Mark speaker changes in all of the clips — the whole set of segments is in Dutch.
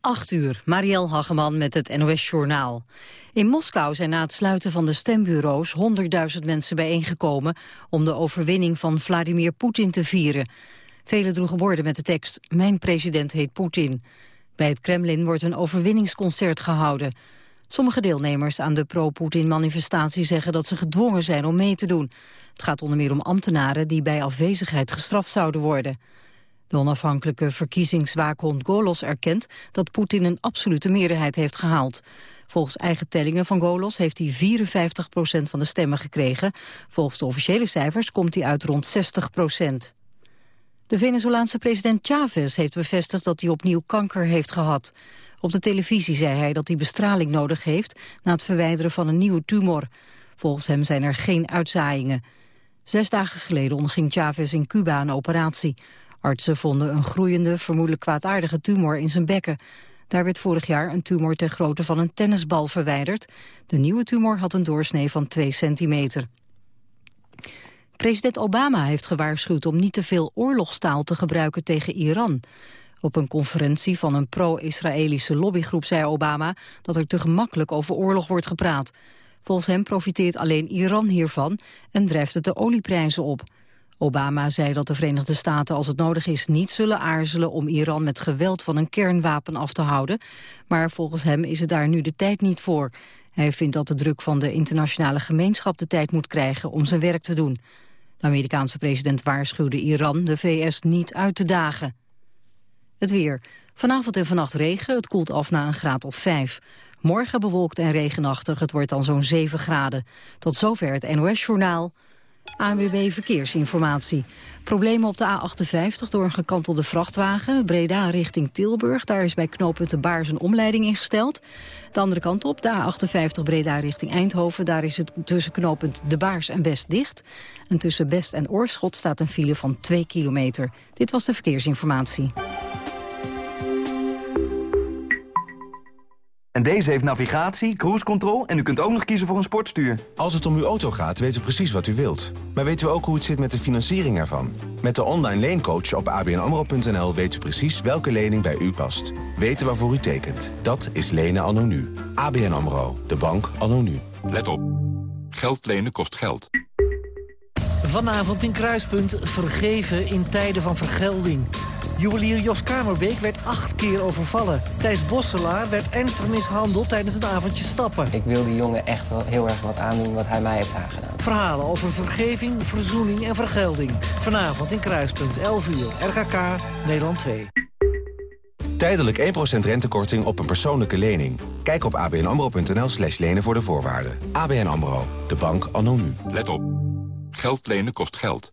Speaker 1: 8 uur, Marielle Hageman met het NOS Journaal. In Moskou zijn na het sluiten van de stembureaus 100.000 mensen bijeengekomen om de overwinning van Vladimir Poetin te vieren. Velen droegen borden met de tekst Mijn president heet Poetin. Bij het Kremlin wordt een overwinningsconcert gehouden. Sommige deelnemers aan de pro-Poetin-manifestatie zeggen dat ze gedwongen zijn om mee te doen. Het gaat onder meer om ambtenaren die bij afwezigheid gestraft zouden worden. De onafhankelijke verkiezingswaakhond Golos erkent dat Poetin een absolute meerderheid heeft gehaald. Volgens eigen tellingen van Golos heeft hij 54% van de stemmen gekregen. Volgens de officiële cijfers komt hij uit rond 60% De Venezolaanse president Chavez heeft bevestigd dat hij opnieuw kanker heeft gehad. Op de televisie zei hij dat hij bestraling nodig heeft na het verwijderen van een nieuwe tumor. Volgens hem zijn er geen uitzaaiingen. Zes dagen geleden onderging Chavez in Cuba een operatie. Artsen vonden een groeiende, vermoedelijk kwaadaardige tumor in zijn bekken. Daar werd vorig jaar een tumor ter grootte van een tennisbal verwijderd. De nieuwe tumor had een doorsnee van 2 centimeter. President Obama heeft gewaarschuwd om niet te veel oorlogstaal te gebruiken tegen Iran. Op een conferentie van een pro-Israëlische lobbygroep zei Obama dat er te gemakkelijk over oorlog wordt gepraat. Volgens hem profiteert alleen Iran hiervan en drijft het de olieprijzen op. Obama zei dat de Verenigde Staten als het nodig is niet zullen aarzelen om Iran met geweld van een kernwapen af te houden. Maar volgens hem is het daar nu de tijd niet voor. Hij vindt dat de druk van de internationale gemeenschap de tijd moet krijgen om zijn werk te doen. De Amerikaanse president waarschuwde Iran de VS niet uit te dagen. Het weer. Vanavond en vannacht regen, het koelt af naar een graad of vijf. Morgen bewolkt en regenachtig, het wordt dan zo'n 7 graden. Tot zover het NOS-journaal. ANWB Verkeersinformatie. Problemen op de A58 door een gekantelde vrachtwagen. Breda richting Tilburg. Daar is bij knooppunt de Baars een omleiding ingesteld. De andere kant op, de A58 Breda richting Eindhoven. Daar is het tussen knooppunt de Baars en Best dicht. En tussen Best en Oorschot staat een file van 2 kilometer. Dit was de verkeersinformatie.
Speaker 2: En deze heeft navigatie, cruise control en u kunt ook nog kiezen voor een sportstuur.
Speaker 3: Als het om uw auto gaat, weten we precies wat u wilt. Maar weten we ook hoe het zit met de financiering ervan? Met de online leencoach op abnamro.nl weet u precies welke lening bij u past. Weten waarvoor u tekent. Dat is lenen anno nu. ABN AMRO, de bank anno nu.
Speaker 4: Let op. Geld lenen kost geld.
Speaker 5: Vanavond in Kruispunt vergeven in tijden van vergelding. Juwelier Jos Kamerbeek werd acht keer overvallen. Thijs Bosselaar werd ernstig mishandeld tijdens een avondje stappen.
Speaker 6: Ik wil die jongen echt wel heel erg wat aandoen wat hij mij heeft aangedaan.
Speaker 5: Verhalen over vergeving, verzoening en vergelding. Vanavond in Kruispunt, 11 uur, RKK, Nederland 2.
Speaker 3: Tijdelijk 1% rentekorting op een persoonlijke lening. Kijk op abnamro.nl slash lenen voor de voorwaarden. ABN AMRO, de bank anno nu.
Speaker 4: Let op. Geld lenen kost geld.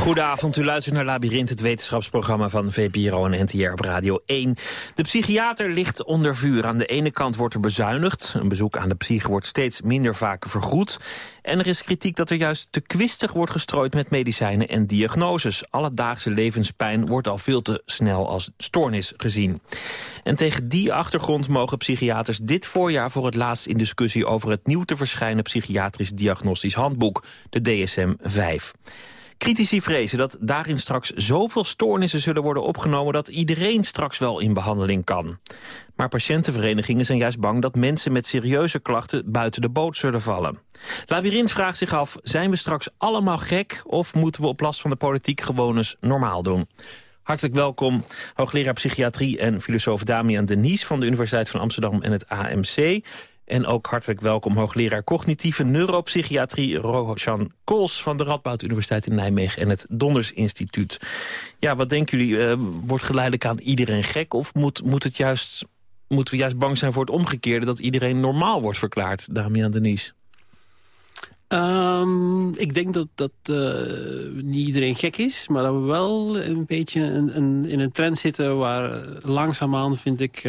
Speaker 7: Goedenavond, u luistert naar Labyrinth, het wetenschapsprogramma van VPRO en NTR op Radio 1. De psychiater ligt onder vuur. Aan de ene kant wordt er bezuinigd. Een bezoek aan de psych wordt steeds minder vaak vergoed. En er is kritiek dat er juist te kwistig wordt gestrooid met medicijnen en diagnoses. Alledaagse levenspijn wordt al veel te snel als stoornis gezien. En tegen die achtergrond mogen psychiaters dit voorjaar voor het laatst in discussie over het nieuw te verschijnen psychiatrisch diagnostisch handboek, de DSM-5. Critici vrezen dat daarin straks zoveel stoornissen zullen worden opgenomen... dat iedereen straks wel in behandeling kan. Maar patiëntenverenigingen zijn juist bang dat mensen met serieuze klachten buiten de boot zullen vallen. Labyrinth vraagt zich af, zijn we straks allemaal gek... of moeten we op last van de politiek gewoon eens normaal doen? Hartelijk welkom, hoogleraar psychiatrie en filosoof Damian Denies... van de Universiteit van Amsterdam en het AMC. En ook hartelijk welkom hoogleraar cognitieve neuropsychiatrie... Roshan Kools van de Radboud Universiteit in Nijmegen... en het Donders Instituut. Ja, wat denken jullie? Uh, wordt geleidelijk aan iedereen gek? Of moet, moet het juist, moeten we juist bang zijn voor het omgekeerde... dat iedereen normaal wordt verklaard, Damian Denies?
Speaker 8: Um, ik denk dat, dat uh, niet iedereen gek is, maar dat we wel een beetje een, een, in een trend zitten waar langzaamaan, vind ik,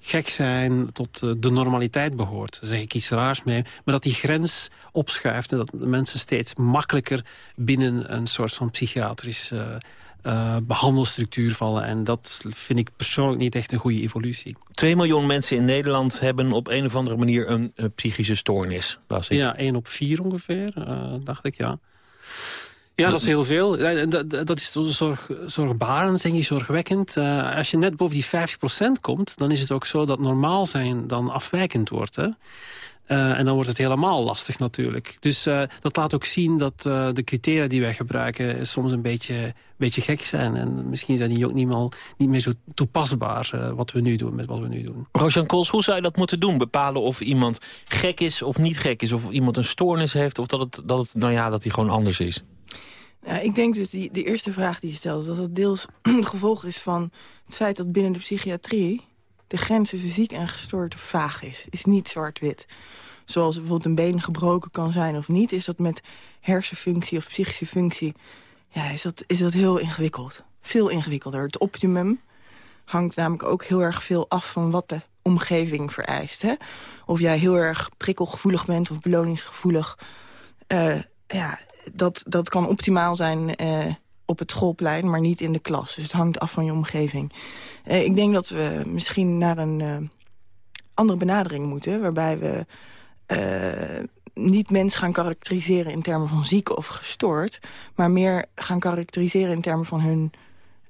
Speaker 8: gek zijn tot eh, de normaliteit behoort. Daar zeg ik iets raars mee. Maar dat die grens opschuift en dat mensen steeds makkelijker binnen een soort van psychiatrische uh, behandelstructuur vallen. En dat vind ik persoonlijk niet echt een goede evolutie.
Speaker 7: 2 miljoen mensen in Nederland hebben op een of andere manier een psychische stoornis.
Speaker 8: ik. Ja, 1 op 4 ongeveer, uh, dacht ik, ja. Ja, dat is heel veel. Dat, is zorg, zorgbarend, denk ik, zorgwekkend. Uh, als je net boven die 50% komt, dan is het ook zo dat normaal zijn dan afwijkend wordt. Hè? Uh, en dan wordt het helemaal lastig natuurlijk. Dus uh, dat laat ook zien dat de criteria die wij gebruiken soms een beetje, beetje gek zijn. En misschien zijn die ook niet meer, niet meer zo toepasbaar wat we nu doen met wat we nu doen.
Speaker 7: Rosjan Kools, hoe zou je dat moeten doen? Bepalen of iemand gek is of niet gek is? Of iemand een stoornis heeft of dat het, dat nou ja, dat hij gewoon anders is?
Speaker 9: Ja, ik denk dus die, de eerste vraag die je stelt... dat dat deels gevolg is van het feit dat binnen de psychiatrie... de grens tussen ziek en gestoord vaag is. Is niet zwart-wit. Zoals bijvoorbeeld een been gebroken kan zijn of niet... is dat met hersenfunctie of psychische functie... Ja, is, dat, is dat heel ingewikkeld. Veel ingewikkelder. Het optimum hangt namelijk ook heel erg veel af... van wat de omgeving vereist. Hè? Of jij heel erg prikkelgevoelig bent of beloningsgevoelig... Uh, ja, dat, dat kan optimaal zijn uh, op het schoolplein, maar niet in de klas. Dus het hangt af van je omgeving. Uh, ik denk dat we misschien naar een uh, andere benadering moeten... waarbij we niet mensen gaan karakteriseren in termen van ziek of gestoord... maar meer gaan karakteriseren in termen van hun,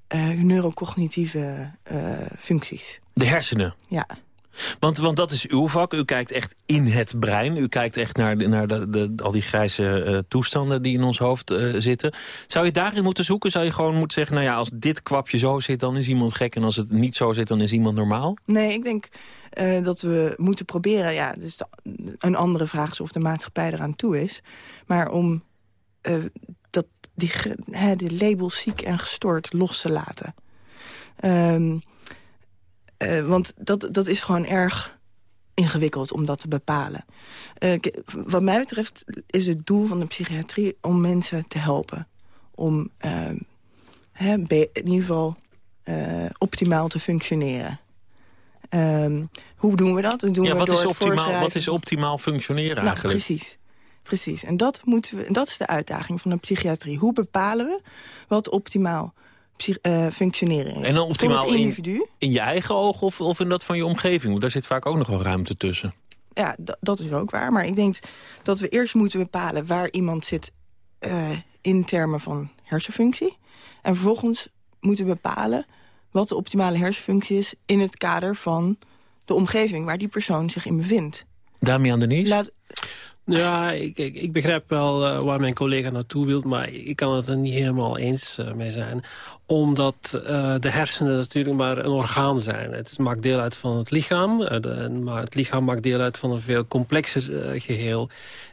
Speaker 9: hun neurocognitieve functies.
Speaker 7: De hersenen?
Speaker 9: Ja.
Speaker 7: Want, want dat is uw vak. U kijkt echt in het brein. U kijkt echt naar, naar de, al die grijze uh, toestanden die in ons hoofd uh, zitten. Zou je daarin moeten zoeken? Zou je gewoon moeten zeggen... nou ja, als dit kwapje zo zit, dan is iemand gek... en als het niet zo zit, dan is iemand normaal?
Speaker 9: Nee, ik denk uh, dat we moeten proberen... ja, dus een andere vraag is of de maatschappij eraan toe is... maar om dat, die, de labels ziek en gestoord los te laten... Um, uh, want dat, dat is gewoon erg ingewikkeld om dat te bepalen. Uh, wat mij betreft is het doel van de psychiatrie om mensen te helpen. Om uh, hè, in ieder geval optimaal te functioneren. Um, hoe doen we dat? dat doen
Speaker 7: ja,
Speaker 9: we
Speaker 7: wat,
Speaker 9: door
Speaker 7: is optimaal, wat is optimaal functioneren nou, eigenlijk?
Speaker 9: Precies. Precies. En dat, moeten we, dat is de uitdaging van de psychiatrie. Hoe bepalen we wat optimaal uh, functioneren is.
Speaker 7: En dan optimaal individu. In, in, je eigen oog of, of in dat van je omgeving? Want daar zit vaak ook nog wel ruimte tussen.
Speaker 9: Ja, dat is ook waar. Maar ik denk dat we eerst moeten bepalen waar iemand zit uh, in termen van hersenfunctie. En vervolgens moeten bepalen wat de optimale hersenfunctie is... in het kader van de omgeving waar die persoon zich in bevindt.
Speaker 7: Damian Denise? Laat,
Speaker 8: ja, ik, ik, begrijp wel uh, waar mijn collega naartoe wil, maar ik kan het er niet helemaal eens uh, mee zijn. Omdat uh, de hersenen natuurlijk maar een orgaan zijn. Het maakt deel uit van het lichaam, maar het lichaam maakt deel uit van een veel complexer geheel.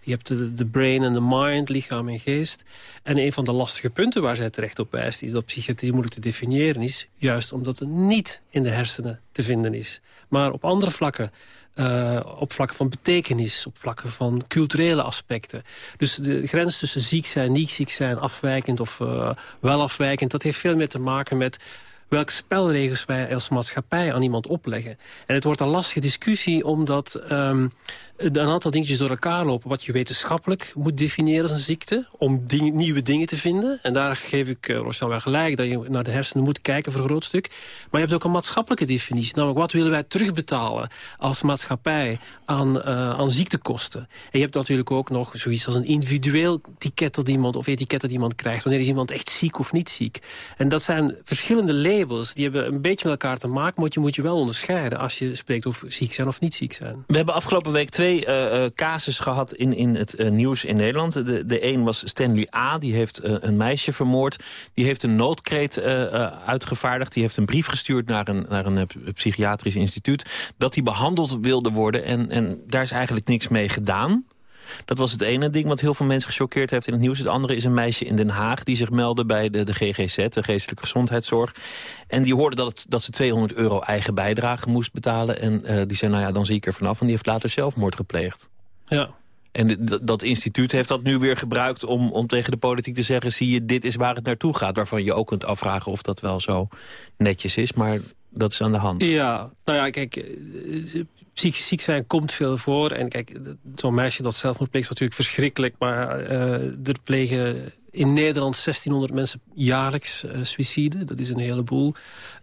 Speaker 8: Je hebt de, brain en de mind, lichaam en geest. En een van de lastige punten waar zij terecht op wijst... is dat psychiatrie moeilijk te definiëren is. Juist omdat het niet in de hersenen te vinden is. Maar op andere vlakken uh, op vlakken van betekenis, op vlakken van culturele aspecten. Dus de grens tussen ziek zijn, niet ziek zijn, afwijkend of uh, wel afwijkend... dat heeft veel meer te maken met welke spelregels wij als maatschappij aan iemand opleggen. En het wordt een lastige discussie omdat um, een aantal dingetjes door elkaar lopen... wat je wetenschappelijk moet definiëren als een ziekte... om nieuwe dingen te vinden. En daar geef ik uh, wel gelijk... dat je naar de hersenen moet kijken voor een groot stuk. Maar je hebt ook een maatschappelijke definitie. Namelijk, wat willen wij terugbetalen als maatschappij aan, uh, aan ziektekosten? En je hebt natuurlijk ook nog zoiets als een individueel ticket dat iemand... of etiket dat iemand krijgt. Wanneer is iemand echt ziek of niet ziek? En dat zijn verschillende labels. Die hebben een beetje met elkaar te maken... maar je moet je wel onderscheiden als je spreekt over ziek zijn of niet ziek zijn.
Speaker 7: We hebben afgelopen week twee twee uh, casus gehad in, in het uh, nieuws in Nederland. De, de een was Stanley A. Die heeft een meisje vermoord. Die heeft een noodkreet uitgevaardigd. Die heeft een brief gestuurd naar een, naar een psychiatrisch instituut. Dat hij behandeld wilde worden. En, en daar is eigenlijk niks mee gedaan. Dat was het ene ding wat heel veel mensen gechoqueerd heeft in het nieuws. Het andere is een meisje in Den Haag die zich meldde bij de, de GGZ, de Geestelijke Gezondheidszorg. En die hoorde dat, het, dat ze 200 euro eigen bijdrage moest betalen. En uh, die zei, nou ja, dan zie ik er vanaf. En die heeft later zelfmoord gepleegd.
Speaker 8: Ja.
Speaker 7: En dat instituut heeft dat nu weer gebruikt om, om tegen de politiek te zeggen... zie je, dit is waar het naartoe gaat. Waarvan je ook kunt afvragen of dat wel zo netjes is. Maar dat is aan de hand.
Speaker 8: Ja, nou ja, kijk, eh, psychisch ziek zijn komt veel voor. En kijk, zo'n meisje dat zelfmoord pleegt is natuurlijk verschrikkelijk. Maar uh, er plegen in Nederland 1600 mensen jaarlijks uh, suïcide. Dat is een heleboel.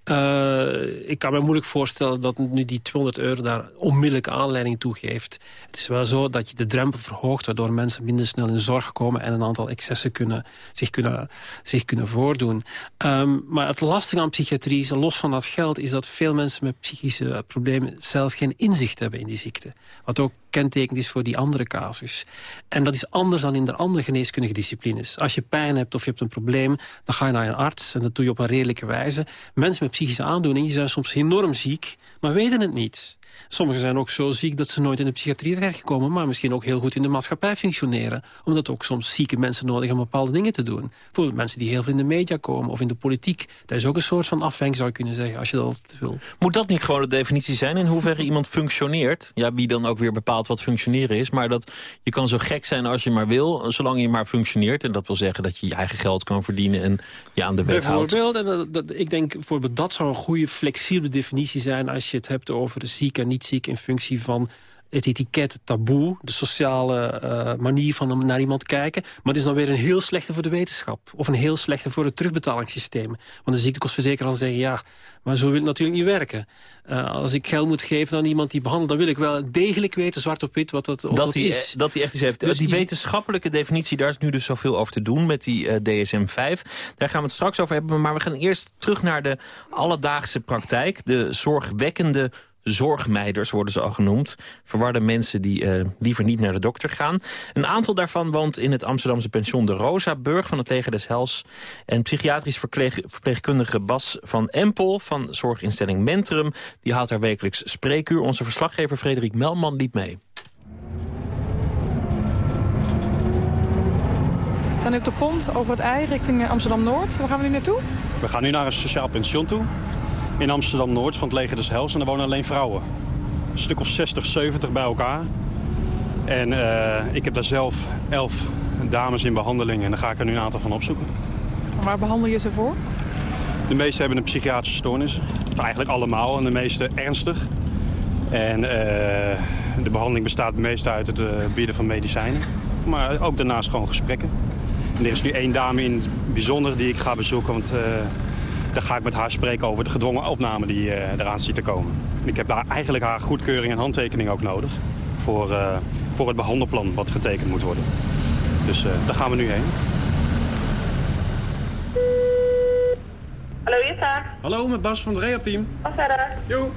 Speaker 8: Uh, ik kan me moeilijk voorstellen dat nu die 200 euro daar onmiddellijke aanleiding toe geeft. Het is wel zo dat je de drempel verhoogt... waardoor mensen minder snel in zorg komen... en een aantal excessen kunnen, zich, kunnen, zich kunnen voordoen. Um, maar het lastige aan psychiatrie, los van dat geld... is dat veel mensen met psychische problemen zelf geen inzicht hebben in die ziekte. Wat ook kentekend is voor die andere casus. En dat is anders dan in de andere geneeskundige disciplines. Als je pijn hebt of je hebt een probleem, dan ga je naar een arts... en dat doe je op een redelijke wijze. Mensen met psychische aandoeningen zijn soms enorm ziek, maar weten het niet. Sommigen zijn ook zo ziek dat ze nooit in de psychiatrie terechtkomen... maar misschien ook heel goed in de maatschappij functioneren. Omdat ook soms zieke mensen nodig hebben om bepaalde dingen te doen. Bijvoorbeeld mensen die heel veel in de media komen of in de politiek. Dat is ook een soort van afweging, zou je kunnen zeggen, als je dat wil.
Speaker 7: Moet dat niet gewoon de definitie zijn in hoeverre iemand functioneert? Ja, wie dan ook weer bepaalt wat functioneren is. Maar dat je kan zo gek zijn als je maar wil, zolang je maar functioneert. En dat wil zeggen dat je je eigen geld kan verdienen en je aan de wet houdt.
Speaker 8: Bijvoorbeeld, en dat, ik denk bijvoorbeeld dat zou een goede flexibele definitie zijn... als je het hebt over de zieke niet ziek in functie van het etiket, het taboe, de sociale uh, manier van naar iemand kijken. Maar het is dan weer een heel slechte voor de wetenschap. Of een heel slechte voor het terugbetalingssysteem. Want de ziektekostverzekeraar zeggen, ja, maar zo wil het natuurlijk niet werken. Uh, als ik geld moet geven aan iemand die behandelt... dan wil ik wel degelijk weten, zwart op wit, wat dat, dat,
Speaker 7: die,
Speaker 8: is.
Speaker 7: Dat hij echt iets heeft. Dus die wetenschappelijke definitie, daar is nu dus zoveel over te doen... met die uh, DSM-5. Daar gaan we het straks over hebben. Maar we gaan eerst terug naar de alledaagse praktijk. De zorgwekkende zorgmeiders worden ze al genoemd. Verwarde mensen die uh, liever niet naar de dokter gaan. Een aantal daarvan woont in het Amsterdamse pension De Rosa, Burg van het Leger des Hels. En psychiatrisch verpleeg, verpleegkundige Bas van Empel van zorginstelling Mentrum... die houdt daar wekelijks spreekuur. Onze verslaggever Frederik Melman liep mee.
Speaker 10: We zijn op de pont over het ei richting Amsterdam-Noord. Waar gaan we nu naartoe?
Speaker 11: We gaan nu naar een sociaal pension toe in Amsterdam-Noord van het leger des Hels. En daar wonen alleen vrouwen. Een stuk of 60, 70 bij elkaar. En uh, ik heb daar zelf elf dames in behandeling en daar ga ik er nu een aantal van opzoeken.
Speaker 10: waar behandel je ze voor?
Speaker 11: De meeste hebben een psychiatrische stoornis. Of eigenlijk allemaal en de meeste ernstig. En uh, de behandeling bestaat meestal uit het uh, bieden van medicijnen. Maar ook daarnaast gewoon gesprekken. En er is nu één dame in het bijzonder die ik ga bezoeken. Want dan ga ik met haar spreken over de gedwongen opname die uh, eraan ziet te komen. Ik heb daar eigenlijk haar goedkeuring en handtekening ook nodig. Voor, uh, voor het behandelplan wat getekend moet worden. Dus uh, daar gaan we nu heen.
Speaker 12: Hallo Jutta.
Speaker 11: Hallo, met Bas van het Reap-team.
Speaker 12: Wat verder?
Speaker 11: Jo.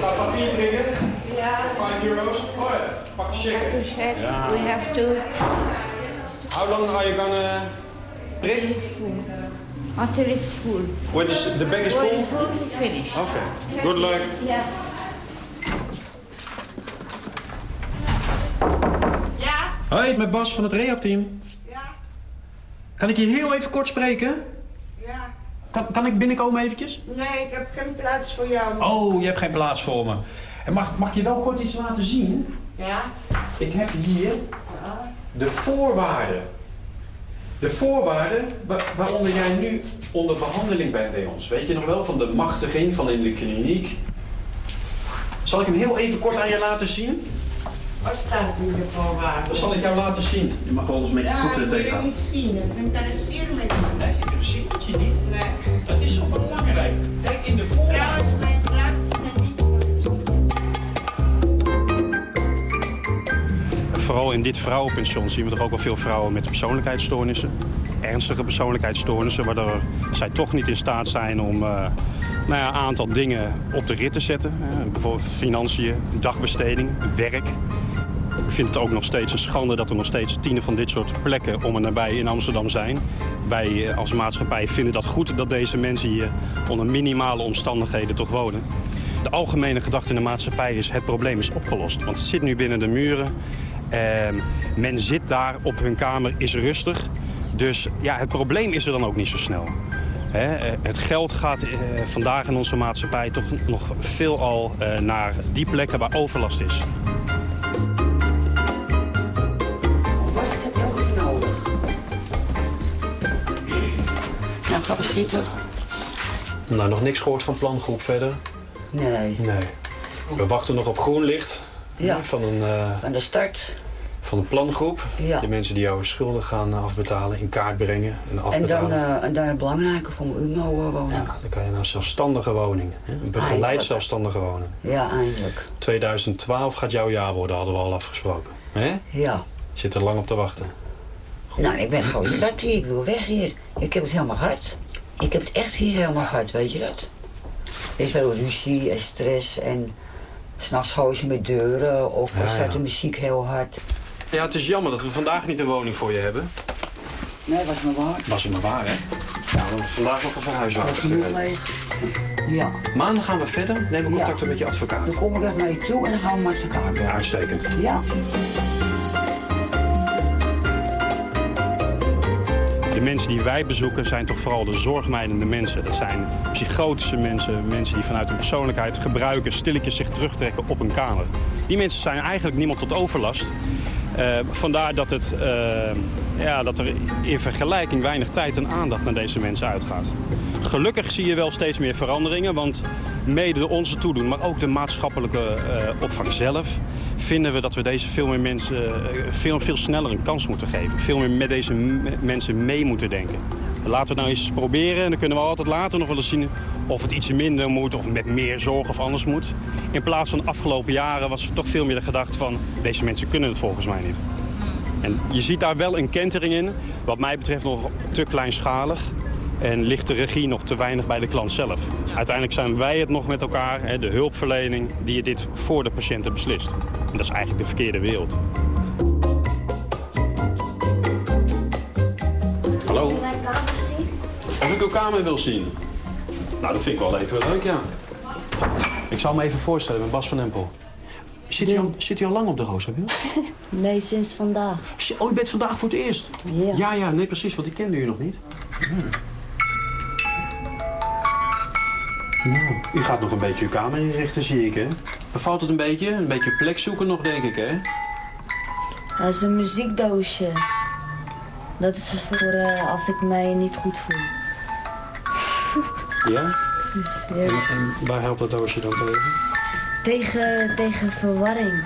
Speaker 11: Ga papier drinken?
Speaker 12: Ja.
Speaker 11: 5 euro's. Oh ja, pak de check.
Speaker 12: We have to
Speaker 11: How long are you gonna drink?
Speaker 12: Until it's full. Until it's full.
Speaker 11: When is the bag is
Speaker 12: When
Speaker 11: full?
Speaker 12: it's full, it's finished.
Speaker 11: Okay. Good luck.
Speaker 12: Ja. Ja?
Speaker 11: Hoi, met Bas van het Rehab-team.
Speaker 12: Ja.
Speaker 11: Kan ik je heel even kort spreken?
Speaker 12: Ja.
Speaker 11: Kan, kan ik binnenkomen eventjes?
Speaker 12: Nee, ik heb geen plaats voor jou.
Speaker 11: Oh, je hebt geen plaats voor me. En mag, mag je wel kort iets laten zien?
Speaker 12: Ja?
Speaker 11: Ik heb hier de voorwaarden. De voorwaarden wa waaronder jij nu onder behandeling bent bij ons. Weet je nog wel, van de machtiging van in de kliniek. Zal ik hem heel even kort aan je laten zien?
Speaker 12: Wat staat in de voorwaarden?
Speaker 11: Dat zal ik jou laten zien. Je mag wel eens met je
Speaker 12: ja,
Speaker 11: voeten
Speaker 12: ik wil
Speaker 11: tegenaan.
Speaker 12: niet zien. Het interesseert me niet.
Speaker 11: Nee, interesseert je niet. Vooral in dit vrouwenpension zien we toch ook wel veel vrouwen met persoonlijkheidsstoornissen. Ernstige persoonlijkheidsstoornissen, waardoor zij toch niet in staat zijn om uh, nou ja, een aantal dingen op de rit te zetten. Uh, bijvoorbeeld financiën, dagbesteding, werk. Ik vind het ook nog steeds een schande dat er nog steeds tienen van dit soort plekken om en nabij in Amsterdam zijn. Wij als maatschappij vinden dat goed dat deze mensen hier onder minimale omstandigheden toch wonen. De algemene gedachte in de maatschappij is het probleem is opgelost. Want het zit nu binnen de muren. Uh, men zit daar op hun kamer, is rustig. Dus ja, het probleem is er dan ook niet zo snel. He, het geld gaat uh, vandaag in onze maatschappij toch nog veelal uh, naar die plekken waar overlast is.
Speaker 12: Was ik het ook nodig?
Speaker 13: Nou, ga maar zitten.
Speaker 11: Nou, nog niks gehoord van plangroep verder?
Speaker 13: Nee.
Speaker 11: Nee. We wachten nog op groen licht.
Speaker 13: Ja.
Speaker 11: Van een, eh,
Speaker 13: Van de start.
Speaker 11: Van een plangroep.
Speaker 13: Ja.
Speaker 11: De mensen die jouw schulden gaan eh, afbetalen, in kaart brengen en
Speaker 13: En dan,
Speaker 11: afbetalen.
Speaker 13: eh, en dan het belangrijke voor mijn UMO-woning.
Speaker 11: Ja, dan kan je naar een zelfstandige woning. Hè? Een begeleid
Speaker 13: Eindelijk.
Speaker 11: zelfstandige woning.
Speaker 13: Ja, eindelijk.
Speaker 11: 2012 gaat jouw jaar worden, hadden we al afgesproken. Hè?
Speaker 13: Ja.
Speaker 11: Zit er lang op te wachten.
Speaker 13: Nou, ik ben gewoon zat hier. Ik wil weg hier. Ik heb het helemaal gehad. Ik heb het echt hier helemaal gehad, weet je dat? Er is veel ruzie en stress en s'nachts gooien ze met deuren of
Speaker 11: Ja,
Speaker 13: staat
Speaker 11: ja.
Speaker 13: de muziek heel hard.
Speaker 11: Ja, het is jammer dat we vandaag niet een woning voor je hebben.
Speaker 13: Nee, was maar waar.
Speaker 11: Was het maar waar, hè? Ja, we vandaag nog een verhuiswagen
Speaker 13: leeg. Ja.
Speaker 11: Maandag gaan we verder. Neem contact op met je advocaat.
Speaker 13: Dan kom ik even naar je toe en dan gaan we met elkaar bellen.
Speaker 11: Uitstekend.
Speaker 13: Ja.
Speaker 11: De mensen die wij bezoeken zijn toch vooral de zorgmijdende mensen. Dat zijn psychotische mensen, mensen die vanuit hun persoonlijkheid gebruiken... stilletjes zich terugtrekken op een kamer. Die mensen zijn eigenlijk niemand tot overlast. Eh, vandaar dat, het, eh, ja, dat er in vergelijking weinig tijd en aandacht naar deze mensen uitgaat. Gelukkig zie je wel steeds meer veranderingen, want mede onze toedoen, maar ook de maatschappelijke eh, opvang zelf, vinden we dat we deze veel meer mensen eh, veel, veel sneller een kans moeten geven. Veel meer met deze mensen mee moeten denken. Laten we het nou eens proberen en dan kunnen we altijd later nog wel eens zien of het iets minder moet of met meer zorg of anders moet. In plaats van de afgelopen jaren was er toch veel meer de gedachte van deze mensen kunnen het volgens mij niet. En je ziet daar wel een kentering in, wat mij betreft nog te kleinschalig. En ligt de regie nog te weinig bij de klant zelf. Uiteindelijk zijn wij het nog met elkaar, de hulpverlening, die dit voor de patiënten beslist. En dat is eigenlijk de verkeerde wereld. Hallo? Of ik uw kamer wil zien? Nou, dat vind ik wel even leuk, ja. Ik zal me even voorstellen, ben Bas van Empel. Zit u al, zit u al lang op de Roosterwiel?
Speaker 14: Nee, sinds vandaag.
Speaker 11: Oh, u bent vandaag voor het eerst?
Speaker 14: Ja.
Speaker 11: Ja, ja, nee, precies, want ik kende u nog niet. Hmm. Nou, u gaat nog een beetje uw kamer inrichten, zie ik, hè? Bevalt het een beetje? Een beetje plek zoeken nog, denk ik, hè?
Speaker 14: Dat is een muziekdoosje. Dat is voor eh, als ik mij niet goed voel.
Speaker 11: Ja?
Speaker 14: Dus, ja.
Speaker 11: En, en waar helpt dat doosje dan tegen?
Speaker 14: tegen, tegen verwarring.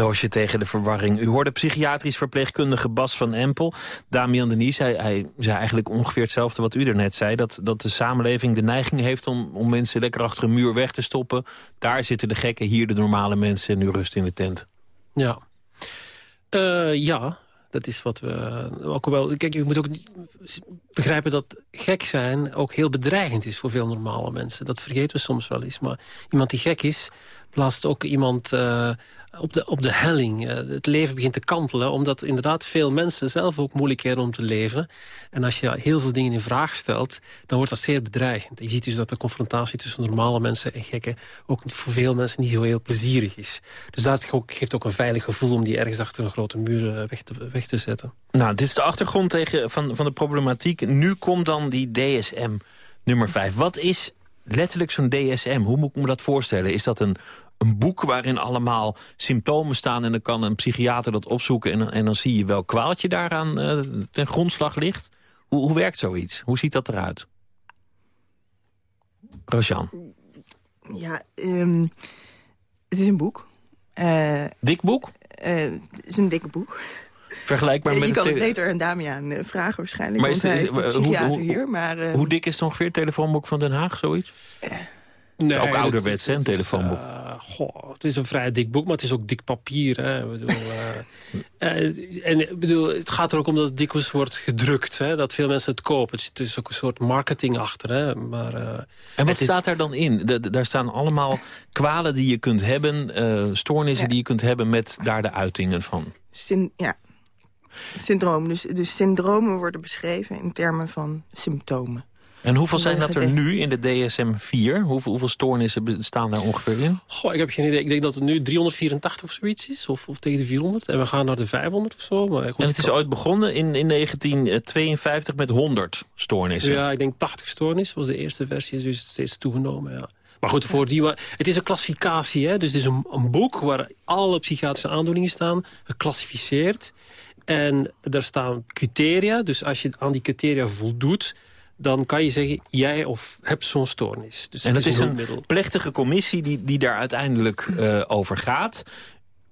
Speaker 7: Doosje tegen de verwarring. U hoorde psychiatrisch verpleegkundige Bas van Empel. Damian Denies, hij, hij zei eigenlijk ongeveer hetzelfde wat u er net zei. Dat, dat de samenleving de neiging heeft om, om mensen lekker achter een muur weg te stoppen. Daar zitten de gekken, hier de normale mensen en nu rust in de tent.
Speaker 8: Ja. Eh, ja, dat is wat we ook wel... Kijk, je moet ook begrijpen dat gek zijn ook heel bedreigend is voor veel normale mensen. Dat vergeten we soms wel eens. Maar iemand die gek is, plaatst ook iemand eh, op, de, op de helling. Eh, het leven begint te kantelen, omdat inderdaad veel mensen zelf ook moeilijk hebben om te leven. En als je heel veel dingen in vraag stelt, dan wordt dat zeer bedreigend. Je ziet dus dat de confrontatie tussen normale mensen en gekken ook voor veel mensen niet heel, heel plezierig is. Dus dat geeft ook een veilig gevoel om die ergens achter een grote muur eh, weg te, weg te zetten.
Speaker 7: Nou, dit is de achtergrond tegen, van, van de problematiek. Nu komt dan die DSM nummer 5. Wat is letterlijk zo'n DSM? Hoe moet ik me dat voorstellen? Is dat een, een boek waarin allemaal symptomen staan... en dan kan een psychiater dat opzoeken... en, dan- en dan zie je welk kwaaltje daaraan eh, ten grondslag ligt? Hoe, hoe werkt zoiets? Hoe ziet dat eruit? Rosjan.
Speaker 9: Ja, ehm, het is een boek. Eh,
Speaker 7: Dik boek?
Speaker 9: eh, het is een dikke boek.
Speaker 7: Vergelijkbaar met
Speaker 9: je
Speaker 7: het
Speaker 9: kan het beter aan Damiaan eh, vragen waarschijnlijk,
Speaker 7: Maar is- is-
Speaker 9: is
Speaker 7: hoe-
Speaker 9: hier. Maar, eh,
Speaker 7: Hoe dik is het ongeveer, telefoonboek van Den Haag, zoiets?
Speaker 8: Nee,
Speaker 7: ook ouderwets, hè, een
Speaker 8: is,
Speaker 7: telefoonboek.
Speaker 8: eh, goh, het is een vrij dik boek, maar het is ook dik papier. Hè. Ik bedoel, eh, eh, en ik bedoel, het gaat er ook om dat het dikwijls wordt gedrukt. Hè, dat veel mensen het kopen. Het is- Het is ook een soort marketing achter. Hè, maar, eh,
Speaker 7: En wat staat daar dan in? De- de- daar staan allemaal kwalen die je kunt hebben, eh, stoornissen
Speaker 9: Ja.
Speaker 7: die je kunt hebben met daar de uitingen van.
Speaker 9: syn- ja, syndroom. Dus, dus syndromen worden beschreven in termen van symptomen.
Speaker 7: En hoeveel zijn dat er nu in de DSM-4? Hoeveel, hoeveel stoornissen bestaan daar ongeveer in?
Speaker 8: Goh, ik heb geen idee. Ik denk dat het nu 384 of zoiets is. Of, of tegen de 400. En we gaan naar de 500 of zo. Maar goed,
Speaker 7: En het is ooit begonnen in, in 1952 met 100 stoornissen.
Speaker 8: Ja, ik denk 80 stoornissen was de eerste versie. Dus steeds toegenomen, ja. Maar goed, voor die, het is een klassificatie. Hè? Dus het is een, een boek waar alle psychiatrische aandoeningen staan, geclassificeerd. En er staan criteria. Dus als je aan die criteria voldoet, dan kan je zeggen... jij of hebt zo'n stoornis. Dus
Speaker 7: en
Speaker 8: het
Speaker 7: het is een
Speaker 8: hulpmiddel.
Speaker 7: plechtige commissie die, die daar uiteindelijk eh, over gaat.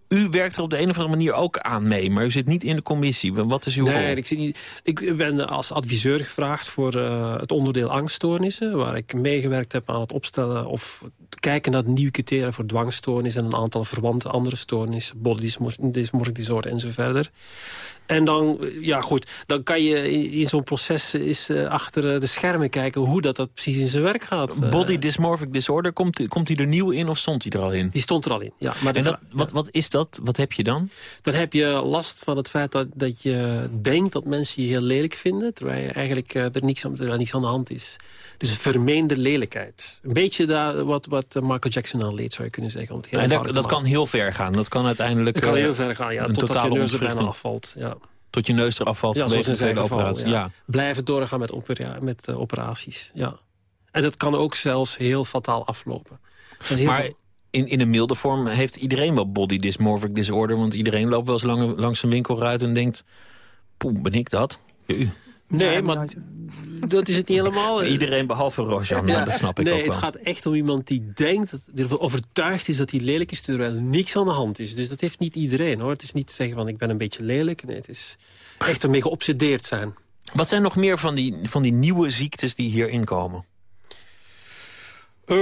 Speaker 7: U werkt er op de een of andere manier ook aan mee, maar u zit niet in de commissie. Wat is uw rol?
Speaker 8: Nee, ik, zit niet, ik ben als adviseur gevraagd voor eh, het onderdeel angststoornissen... waar ik meegewerkt heb aan het opstellen of kijken naar nieuwe criteria voor dwangstoornissen... en een aantal verwante andere stoornissen, body dysmor- dysmorphic disorder en zo verder. En dan, eh, ja goed, dan kan je in, zo'n proces eens eh, achter de schermen kijken... hoe dat, dat precies in zijn werk gaat.
Speaker 7: Body dysmorphic disorder, komt, komt die er nieuw in of stond die er al in?
Speaker 8: Die stond er al in, ja. Maar
Speaker 7: en dat, wat, wat is dat? Wat heb je dan?
Speaker 8: Dan heb je last van het feit dat, dat je denkt dat mensen je heel lelijk vinden... terwijl je eigenlijk eh, er niks aan, er niks aan de hand is. Dus vermeende lelijkheid. Een beetje daar, wat, wat Michael Jackson aan leed, zou je kunnen zeggen. Om het heel
Speaker 7: en dat, dat kan heel ver gaan. Dat kan uiteindelijk
Speaker 8: kan
Speaker 7: eh,
Speaker 8: heel ver gaan, ja,
Speaker 7: een
Speaker 8: totdat je neus er bijna afvalt. Ja.
Speaker 7: Tot je neus eraf valt
Speaker 8: Ja,
Speaker 7: vanwege de.
Speaker 8: Blijven doorgaan met, opera met eh, operaties. Ja. En dat kan ook zelfs heel fataal aflopen.
Speaker 7: Maar
Speaker 8: veel-
Speaker 7: in, in een milde vorm heeft iedereen wel body dysmorphic disorder. Want iedereen loopt wel eens lang, langs een winkelruit en denkt... Poeh, ben ik dat? U.
Speaker 8: Nee, maar dat is het niet helemaal.
Speaker 7: Iedereen behalve Rojan,
Speaker 8: Ja,
Speaker 7: dat snap ik
Speaker 8: nee,
Speaker 7: ook wel.
Speaker 8: het gaat echt om iemand die denkt, ervan overtuigd is dat hij lelijk is, terwijl er niks aan de hand is. Dus dat heeft niet iedereen hoor. Het is niet te zeggen van ik ben een beetje lelijk. Nee, het is echt ermee geobsedeerd zijn.
Speaker 7: Wat zijn nog meer van die, van die nieuwe ziektes die hierin komen?
Speaker 8: Eh,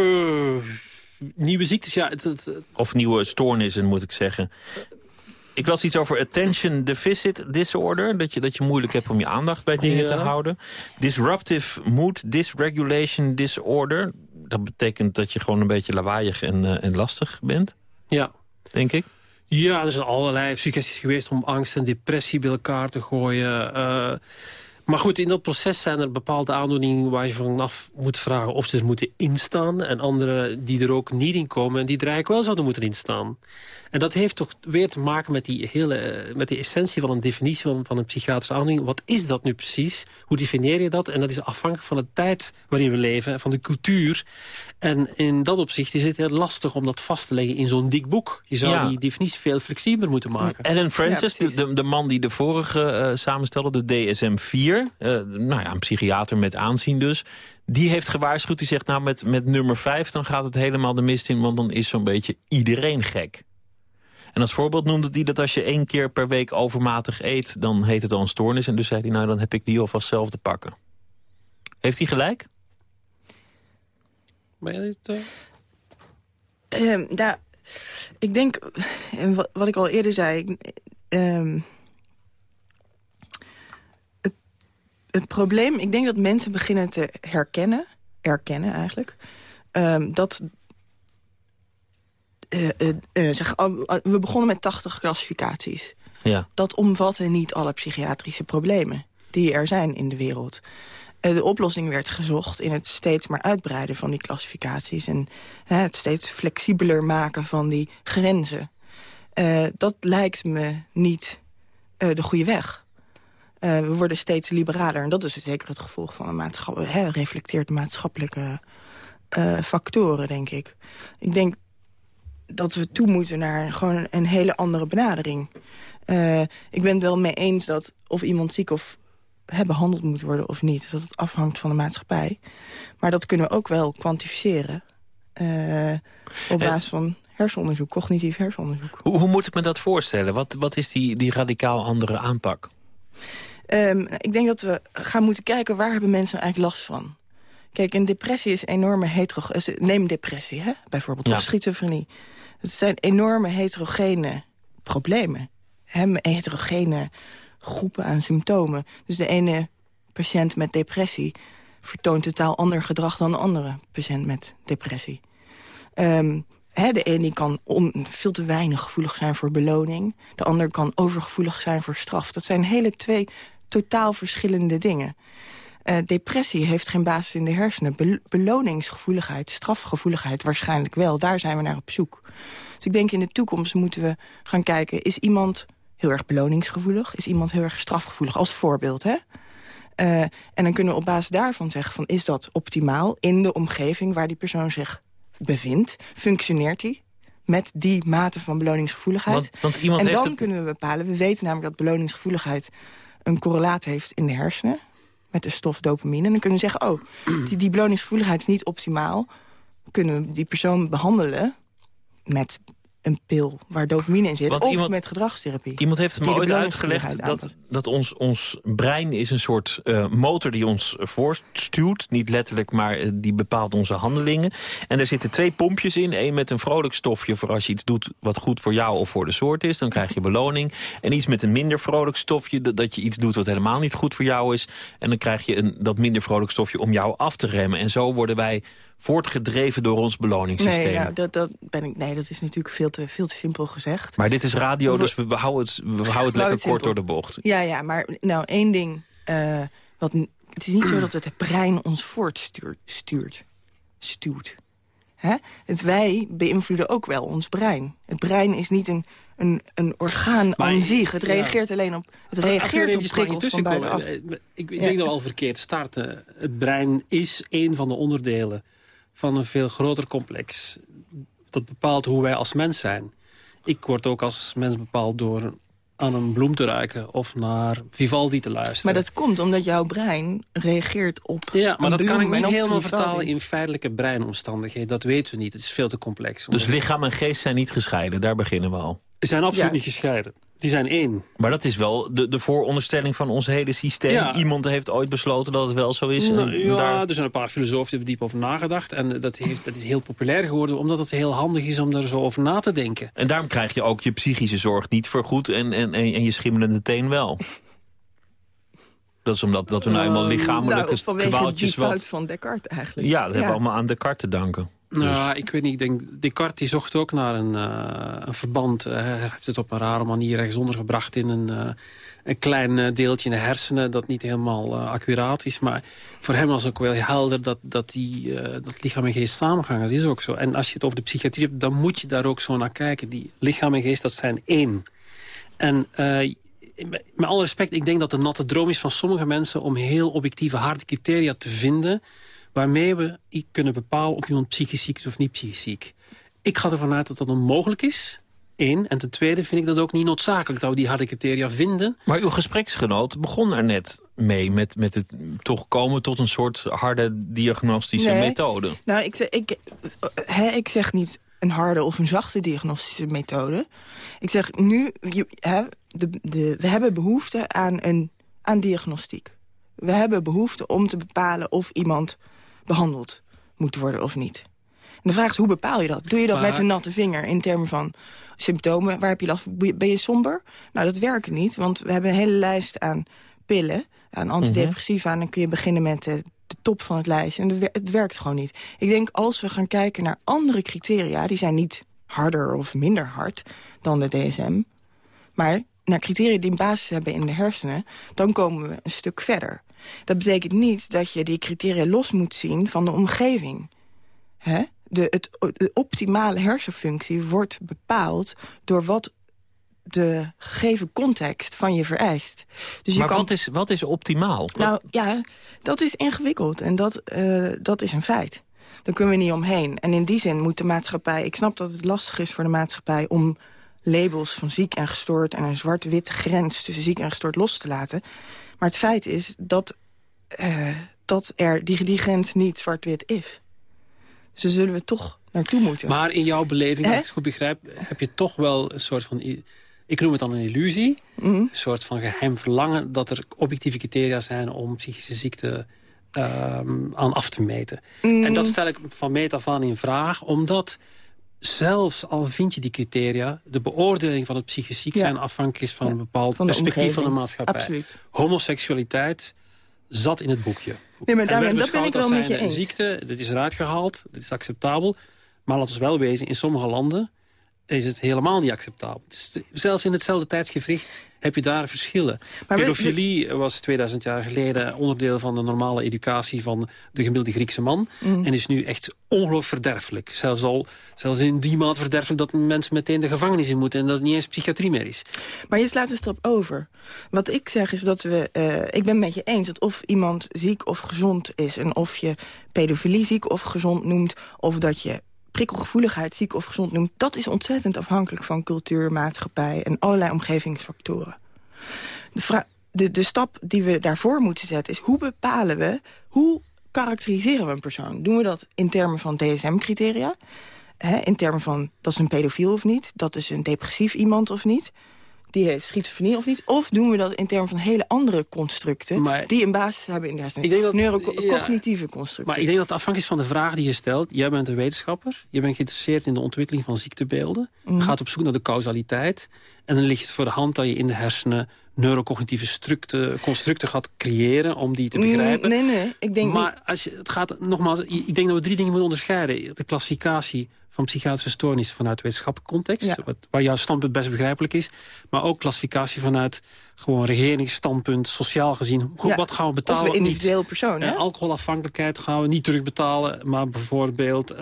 Speaker 8: nieuwe ziektes, ja. Het, het- het-
Speaker 7: Of nieuwe stoornissen, moet ik zeggen. Ik las iets over attention deficit disorder. Dat je, dat je moeilijk hebt om je aandacht bij dingen
Speaker 8: Ja.
Speaker 7: te houden. Disruptive mood dysregulation disorder. Dat betekent dat je gewoon een beetje lawaaiig en, eh, en lastig bent.
Speaker 8: ja.
Speaker 7: Denk ik.
Speaker 8: Ja, er zijn allerlei suggesties geweest om angst en depressie bij elkaar te gooien. Eh, maar goed, in dat proces zijn er bepaalde aandoeningen waar je vanaf moet vragen of ze moeten instaan. En andere die er ook niet in komen en die er eigenlijk wel zouden moeten instaan. En dat heeft toch weer te maken met die, hele, eh, met die essentie van een definitie van, van een psychiatrische aandoening. Wat is dat nu precies? Hoe definieer je dat? En dat is afhankelijk van de tijd waarin we leven en van de cultuur. En in dat opzicht is het heel lastig om dat vast te leggen in zo'n dik boek. Je zou
Speaker 7: Ja.
Speaker 8: die definitie veel flexibeler moeten maken.
Speaker 7: Alan Francis,
Speaker 8: Ja,
Speaker 7: de, de, de man die de vorige eh, samenstelde, de DSM-4... eh, nou ja, een psychiater met aanzien dus... die heeft gewaarschuwd, die zegt... nou, met, met nummer 5 dan gaat het helemaal de mist in... want dan is zo'n beetje iedereen gek. En als voorbeeld noemde hij dat als je één keer per week overmatig eet... dan heet het al een stoornis. En dus zei hij, nou, dan heb ik die alvast zelf te pakken. Heeft hij gelijk?
Speaker 8: Maar ja, dit, eh,
Speaker 9: Ehm, ik denk, en wat, wat ik al eerder zei... ik- ehm, het, het probleem, ik denk dat mensen beginnen te herkennen... erkennen eigenlijk... ehm, dat... eh, eh, eh, zeg, oh, we begonnen met 80 klassificaties.
Speaker 7: Ja.
Speaker 9: Dat omvatte niet alle psychiatrische problemen die er zijn in de wereld. De oplossing werd gezocht in het steeds maar uitbreiden van die klassificaties... en het steeds flexibeler maken van die grenzen. Dat lijkt me niet de goede weg. We worden steeds liberaler en dat is zeker het gevolg van een reflecteert maatschappelijke factoren, denk ik. Ik denk dat we toe moeten naar gewoon een hele andere benadering. Eh, ik ben het wel mee eens dat of iemand ziek of behandeld moet worden of niet. Dat het afhangt van de maatschappij. Maar dat kunnen we ook wel kwantificeren. eh, op basis van hersenonderzoek, cognitief hersenonderzoek.
Speaker 7: Hoe, hoe moet ik me dat voorstellen? Wat, wat is die, die radicaal andere aanpak?
Speaker 9: Ehm, ik denk dat we gaan moeten kijken waar hebben mensen eigenlijk last van. Kijk, een depressie is enorme hetero... eh, Neem depressie, hè, bijvoorbeeld,
Speaker 7: Ja.
Speaker 9: of schizofrenie. Het zijn enorme heterogene problemen. Heterogene groepen aan symptomen. Dus de ene patiënt met depressie vertoont totaal ander gedrag dan de andere patiënt met depressie. Ehm, hè, de ene die kan veel te weinig gevoelig zijn voor beloning. De ander kan overgevoelig zijn voor straf. Dat zijn hele twee totaal verschillende dingen. Eh, depressie heeft geen basis in de hersenen. Be- beloningsgevoeligheid, strafgevoeligheid waarschijnlijk wel. Daar zijn we naar op zoek. Dus ik denk in de toekomst moeten we gaan kijken... is iemand heel erg beloningsgevoelig? Is iemand heel erg strafgevoelig? Als voorbeeld, hè? Eh, en dan kunnen we op basis daarvan zeggen... van is dat optimaal in de omgeving waar die persoon zich bevindt, functioneert hij met die mate van beloningsgevoeligheid.
Speaker 7: Want- want iemand
Speaker 9: en
Speaker 7: heeft
Speaker 9: dan
Speaker 7: het-
Speaker 9: kunnen we bepalen, we weten namelijk dat beloningsgevoeligheid een correlaat heeft in de hersenen met de stof dopamine. En dan kunnen we zeggen, oh, die, die beloningsgevoeligheid is niet optimaal. Kunnen we die persoon behandelen met een pil waar dopamine in zit...
Speaker 7: Want
Speaker 9: of
Speaker 7: iemand-
Speaker 9: met gedragstherapie.
Speaker 7: Iemand heeft me ooit uitgelegd dat, dat ons, ons brein is een soort eh, motor die ons voortstuwt. Niet letterlijk, maar eh, die bepaalt onze handelingen. En er zitten twee pompjes in. Eén met een vrolijk stofje voor als je iets doet wat goed voor jou of voor de soort is. Dan krijg je beloning. En iets met een minder vrolijk stofje. Dat, dat je iets doet wat helemaal niet goed voor jou is. En dan krijg je een, dat minder vrolijk stofje om jou af te remmen. En zo worden wij voortgedreven door ons beloningssysteem.
Speaker 9: Nee, nou, dat, dat ben ik, nee, dat is natuurlijk veel te, veel te simpel gezegd.
Speaker 7: Maar dit is radio, dus we, we houden het, we houden het lekker
Speaker 9: het
Speaker 7: kort door de bocht.
Speaker 9: Ja, ja, maar nou, één ding. eh, wat, het is niet zo dat het brein ons voortstuurt. Stuurt. Stuurt. Hè? Het wij beïnvloeden ook wel ons brein. Het brein is niet een, een, een orgaan
Speaker 8: Maar-
Speaker 9: aan zich. Het
Speaker 8: ja.
Speaker 9: reageert alleen op, het
Speaker 8: er
Speaker 9: reageert op prikkels van buitenaf.
Speaker 8: eh, Ik, ik
Speaker 9: Ja.
Speaker 8: denk dat we al verkeerd starten. Het brein is een van de onderdelen van een veel groter complex. Dat bepaalt hoe wij als mens zijn. Ik word ook als mens bepaald door aan een bloem te ruiken... of naar Vivaldi te luisteren.
Speaker 9: Maar dat komt omdat jouw brein reageert op
Speaker 8: Ja, maar dat kan ik niet helemaal
Speaker 9: Vivaldi.
Speaker 8: vertalen in feitelijke breinomstandigheden. Dat weten we niet. Het is veel te complex.
Speaker 7: Dus lichaam en geest zijn niet gescheiden, daar beginnen we al.
Speaker 8: Zijn absoluut
Speaker 9: Ja.
Speaker 8: niet gescheiden. Die zijn één.
Speaker 7: Maar dat is wel de, de vooronderstelling van ons hele systeem.
Speaker 8: Ja.
Speaker 7: Iemand heeft ooit besloten dat het wel zo is.
Speaker 8: Nou,
Speaker 7: en
Speaker 8: ja,
Speaker 7: daar...
Speaker 8: er zijn een paar filosofen die hebben diep over nagedacht. En dat, heeft, dat is heel populair geworden, omdat het heel handig is om daar zo over na te denken.
Speaker 7: En daarom krijg je ook je psychische zorg niet vergoed en, en, en, en je schimmelende teen wel. Dat is omdat dat we nou eenmaal lichamelijke
Speaker 9: nou, vanwege
Speaker 7: kwaaltjes
Speaker 9: die fout
Speaker 7: wat...
Speaker 9: van Descartes eigenlijk.
Speaker 7: Ja, dat hebben we allemaal aan Descartes te danken.
Speaker 8: Nou, ik weet niet. Ik denk, Descartes die zocht ook naar een, eh, een verband. Eh, hij heeft het op een rare manier rechtsonder gebracht in een, eh, een klein deeltje in de hersenen... dat niet helemaal accuraat is. Maar voor hem was ook wel helder dat, dat, die, dat lichaam en geest samengaan. Dat is ook zo. En als je het over de psychiatrie hebt, dan moet je daar ook zo naar kijken. Die lichaam en geest, dat zijn één. En met met alle respect, ik denk dat de natte droom is van sommige mensen... om heel objectieve, harde criteria te vinden... waarmee we kunnen bepalen of iemand psychisch ziek is of niet psychisch ziek. Ik ga ervan uit dat dat onmogelijk is. Eén. En ten tweede vind ik dat ook niet noodzakelijk... dat we die harde criteria vinden.
Speaker 7: Maar uw gespreksgenoot begon er net mee... met, met het toch komen tot een soort harde diagnostische
Speaker 9: Nee.
Speaker 7: methode.
Speaker 9: Nou, ik zeg, ik, hè, ik zeg niet een harde of een zachte diagnostische methode. Ik zeg nu, je, hè, de, de, we hebben behoefte aan, een, aan diagnostiek. We hebben behoefte om te bepalen of iemand behandeld moet worden of niet. En de vraag is, hoe bepaal je dat? Doe je dat
Speaker 8: Maar-
Speaker 9: met een natte vinger in termen van symptomen? Waar heb je last van? Ben je somber? Nou, dat werkt niet, want we hebben een hele lijst aan pillen... aan antidepressiva, en dan kun je beginnen met eh, de top van het lijstje. En het werkt gewoon niet. Ik denk, als we gaan kijken naar andere criteria... die zijn niet harder of minder hard dan de DSM... maar naar criteria die een basis hebben in de hersenen... dan komen we een stuk verder. Dat betekent niet dat je die criteria los moet zien van de omgeving. Hè? De, het, de optimale hersenfunctie wordt bepaald door wat de gegeven context van je vereist. Dus je
Speaker 7: maar
Speaker 9: kan...
Speaker 7: wat, is, wat is optimaal?
Speaker 9: Nou ja, dat is ingewikkeld en dat, eh, dat is een feit. Daar kunnen we niet omheen. En in die zin moet de maatschappij... Ik snap dat het lastig is voor de maatschappij om labels van ziek en gestoord... en een zwart-wit grens tussen ziek en gestoord los te laten. Maar het feit is dat, eh, dat er die, die grens niet zwart-wit is. Dus daar zullen we toch naartoe moeten.
Speaker 8: Maar in jouw beleving, als ik het goed begrijp... heb je toch wel een soort van... Ik noem het dan een illusie.
Speaker 9: Mhm.
Speaker 8: Een soort van geheim verlangen... dat er objectieve criteria zijn om psychische ziekte ehm, aan af te meten.
Speaker 9: Mm.
Speaker 8: En dat stel ik van meet af aan in vraag. Omdat zelfs al vind je die criteria... de beoordeling van het psychisch ziek
Speaker 9: Ja.
Speaker 8: zijn afhankelijk is... van een bepaald
Speaker 9: van
Speaker 8: perspectief van de
Speaker 9: omgeving.
Speaker 8: maatschappij.
Speaker 9: Absoluut.
Speaker 8: Homoseksualiteit zat in het boekje.
Speaker 9: Nee, maar
Speaker 8: werd
Speaker 9: dat ben ik wel met je eens.
Speaker 8: ziekte, dit is eruit gehaald, dit is acceptabel. Maar laten we wel wezen, in sommige landen is het helemaal niet acceptabel. Dus zelfs in hetzelfde tijdsgevricht heb je daar verschillen.
Speaker 9: Maar
Speaker 8: Pedofilie was 2000 jaar geleden onderdeel van de normale educatie van de gemiddelde Griekse man.
Speaker 9: Mm.
Speaker 8: En is nu echt ongelooflijk verderfelijk. Zelfs, al, zelfs in die maat verderfelijk dat mensen meteen de gevangenis in moeten. En dat het niet eens psychiatrie meer is.
Speaker 9: Maar je slaat een stap over. Wat ik zeg is dat we... eh, ik ben het met je eens dat of iemand ziek of gezond is... en of je pedofilie ziek of gezond noemt... of dat je prikkelgevoeligheid, ziek of gezond noemt... dat is ontzettend afhankelijk van cultuur, maatschappij... en allerlei omgevingsfactoren. De, de, de stap die we daarvoor moeten zetten is... hoe bepalen we, hoe karakteriseren we een persoon? Doen we dat in termen van DSM-criteria? in termen van, dat is een pedofiel of niet? Dat is een depressief iemand of niet? Die heeft schizofrenie of niet? Of doen we dat in termen van hele andere constructen... die een basis hebben in de hersenen? Neurocognitieve constructen.
Speaker 8: Maar ik denk dat het afhankelijk is van de vraag die je stelt. Jij bent een wetenschapper. Je bent geïnteresseerd in de ontwikkeling van ziektebeelden. Je mhm. gaat op zoek naar de causaliteit. En dan ligt het voor de hand dat je in de hersenen neurocognitieve constructen gaat creëren om die te mm, begrijpen.
Speaker 9: Nee, nee, ik denk
Speaker 8: Maar als je, het gaat nogmaals, ik denk dat we drie dingen moeten onderscheiden. De klassificatie van psychiatrische stoornissen vanuit wetenschappelijke context. Wat, waar jouw standpunt best begrijpelijk is. Maar ook klassificatie vanuit gewoon regeringsstandpunt, sociaal gezien. wat gaan we betalen?
Speaker 9: Of individueel niet. persoon, hè?
Speaker 8: alcoholafhankelijkheid gaan we niet terugbetalen. Maar bijvoorbeeld uh,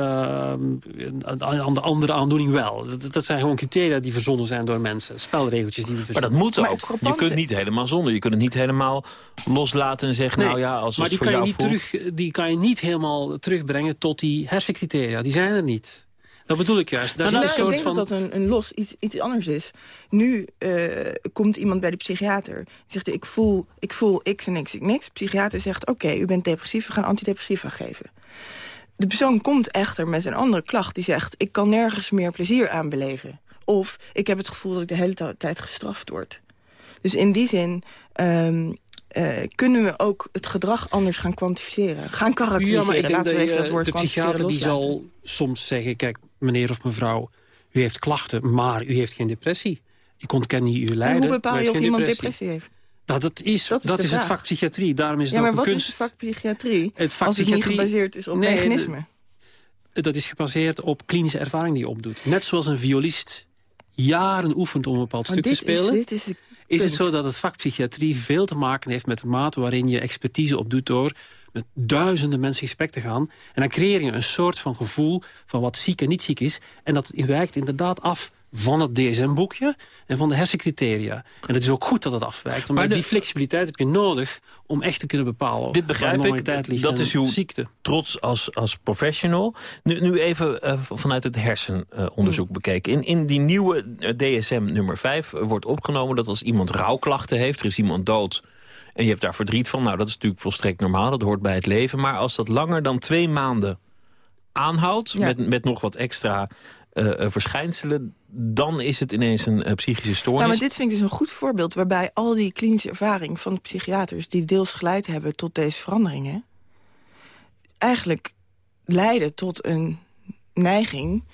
Speaker 8: aan de andere aandoening wel. Dat, dat, zijn gewoon criteria die verzonnen zijn door mensen. Spelregeltjes die we verzonnen.
Speaker 7: Maar dat moet ook. Je kunt niet helemaal zonder. Je kunt het niet helemaal loslaten en zeggen... nou ja, als
Speaker 8: maar die
Speaker 7: kan,
Speaker 8: je niet terug, die kan je niet helemaal terugbrengen tot die hersencriteria. Die zijn er niet. Dat bedoel ik juist.
Speaker 9: Dat nou, ik denk van... dat dat een, een los iets, iets anders is. Nu uh, komt iemand bij de psychiater. Die zegt, ik voel, ik voel x en x, niks. De psychiater zegt, oké, u bent depressief, we gaan antidepressiva geven. De persoon komt echter met een andere klacht. Die zegt, ik kan nergens meer plezier aan beleven. Of, ik heb het gevoel dat ik de hele tijd gestraft word. Dus in die zin... Um, uh, kunnen we ook het gedrag anders gaan kwantificeren? Gaan karakteriseren? Ja, maar ik denk
Speaker 8: dat, dat woord de psychiater die zal soms zeggen... kijk, meneer of mevrouw, u heeft klachten, maar u heeft geen depressie. Ik ontken niet uw lijden.
Speaker 9: hoe bepaal je of iemand depressie heeft?
Speaker 8: Nou, dat is, dat is, het vak psychiatrie. Daarom is het
Speaker 9: ja,
Speaker 8: maar
Speaker 9: wat
Speaker 8: is
Speaker 9: het vak psychiatrie het vak als het niet gebaseerd is op nee, mechanismen?
Speaker 8: Dat is gebaseerd op klinische ervaring die je opdoet. Net zoals een violist jaren oefent om een bepaald stuk te spelen... Is, dit is, is het zo dat het vak psychiatrie veel te maken heeft met de mate waarin je expertise opdoet door met duizenden mensen in gesprek te gaan. En dan creëer je een soort van gevoel van wat ziek en niet ziek is. En dat wijkt inderdaad af van het DSM-boekje en van de hersencriteria. En het is ook goed dat het afwijkt. Maar die flexibiliteit heb je nodig om echt te kunnen bepalen...
Speaker 7: Dit begrijp ik, dat is uw ziekte. trots als, als professional. Nu, nu even uh, vanuit het hersenonderzoek uh, bekeken. In, in die nieuwe eh, DSM nummer 5 wordt opgenomen dat als iemand rouwklachten heeft... er is iemand dood en je hebt daar verdriet van. Nou, dat is natuurlijk volstrekt normaal, dat hoort bij het leven. Maar als dat langer dan twee maanden aanhoudt... Met, met nog wat extra uh, verschijnselen... dan is het ineens een uh, psychische stoornis.
Speaker 9: Ja, maar dit vind ik dus een goed voorbeeld... waarbij al die klinische ervaring van de psychiaters... die deels geleid hebben tot deze veranderingen... eigenlijk leiden tot een neiging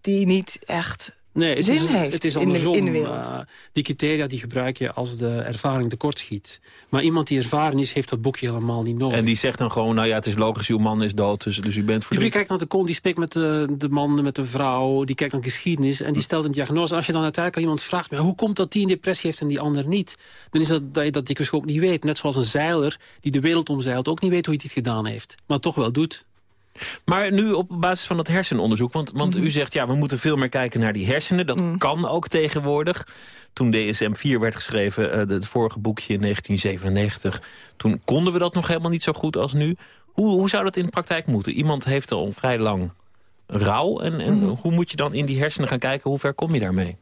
Speaker 9: die niet echt Nee, het is, het is andersom. In de, in de uh,
Speaker 8: die criteria die gebruik je als de ervaring tekortschiet. Maar iemand die ervaren is, heeft dat boekje helemaal niet nodig.
Speaker 7: En die zegt dan gewoon, nou ja, het is logisch, uw man is dood, dus, dus u bent verdrietig.
Speaker 8: Die kijkt naar de kon, die spreekt met de, de man, met de vrouw, die kijkt naar geschiedenis en die stelt een diagnose. Als je dan uiteindelijk aan iemand vraagt, maar hoe komt dat die een depressie heeft en die ander niet? Dan is dat dat je dat dikwijls ook niet weet. Net zoals een zeiler die de wereld omzeilt ook niet weet hoe hij dit gedaan heeft. Maar toch wel doet.
Speaker 7: Maar nu op basis van dat hersenonderzoek, want, want u mhm. zegt... ja, we moeten veel meer kijken naar die hersenen. Dat mhm. kan ook tegenwoordig. Toen DSM-4 werd geschreven, uh, het vorige boekje in 1997... toen konden we dat nog helemaal niet zo goed als nu. Hoe, hoe zou dat in de praktijk moeten? Iemand heeft al vrij lang rouw. En, en mhm. hoe moet je dan in die hersenen gaan kijken? Hoe ver kom je daarmee?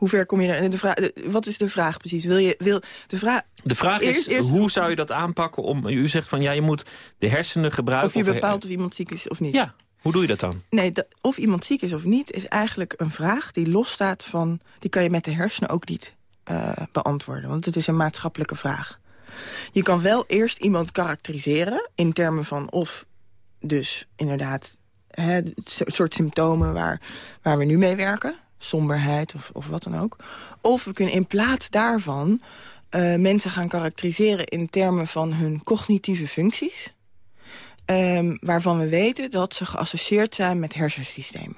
Speaker 9: Hoe ver kom je daar? De vraag, wat is de vraag precies? Wil je, wil, de, vraag,
Speaker 7: de vraag is, hoe zou je dat aanpakken? Om, u zegt van, ja, je moet de hersenen gebruiken...
Speaker 9: Of je bepaalt of iemand ziek is of niet.
Speaker 7: Ja, hoe doe je dat dan?
Speaker 9: Nee, of iemand ziek is of niet... is eigenlijk een vraag die losstaat van... die kan je met de hersenen ook niet uh, beantwoorden. Want het is een maatschappelijke vraag. Je kan wel eerst iemand karakteriseren... in termen van of dus inderdaad... Hè, het soort symptomen waar, waar we nu mee werken somberheid of, of wat dan ook. Of we kunnen in plaats daarvan uh, mensen gaan karakteriseren... in termen van hun cognitieve functies. Um, waarvan we weten dat ze geassocieerd zijn met hersensystemen.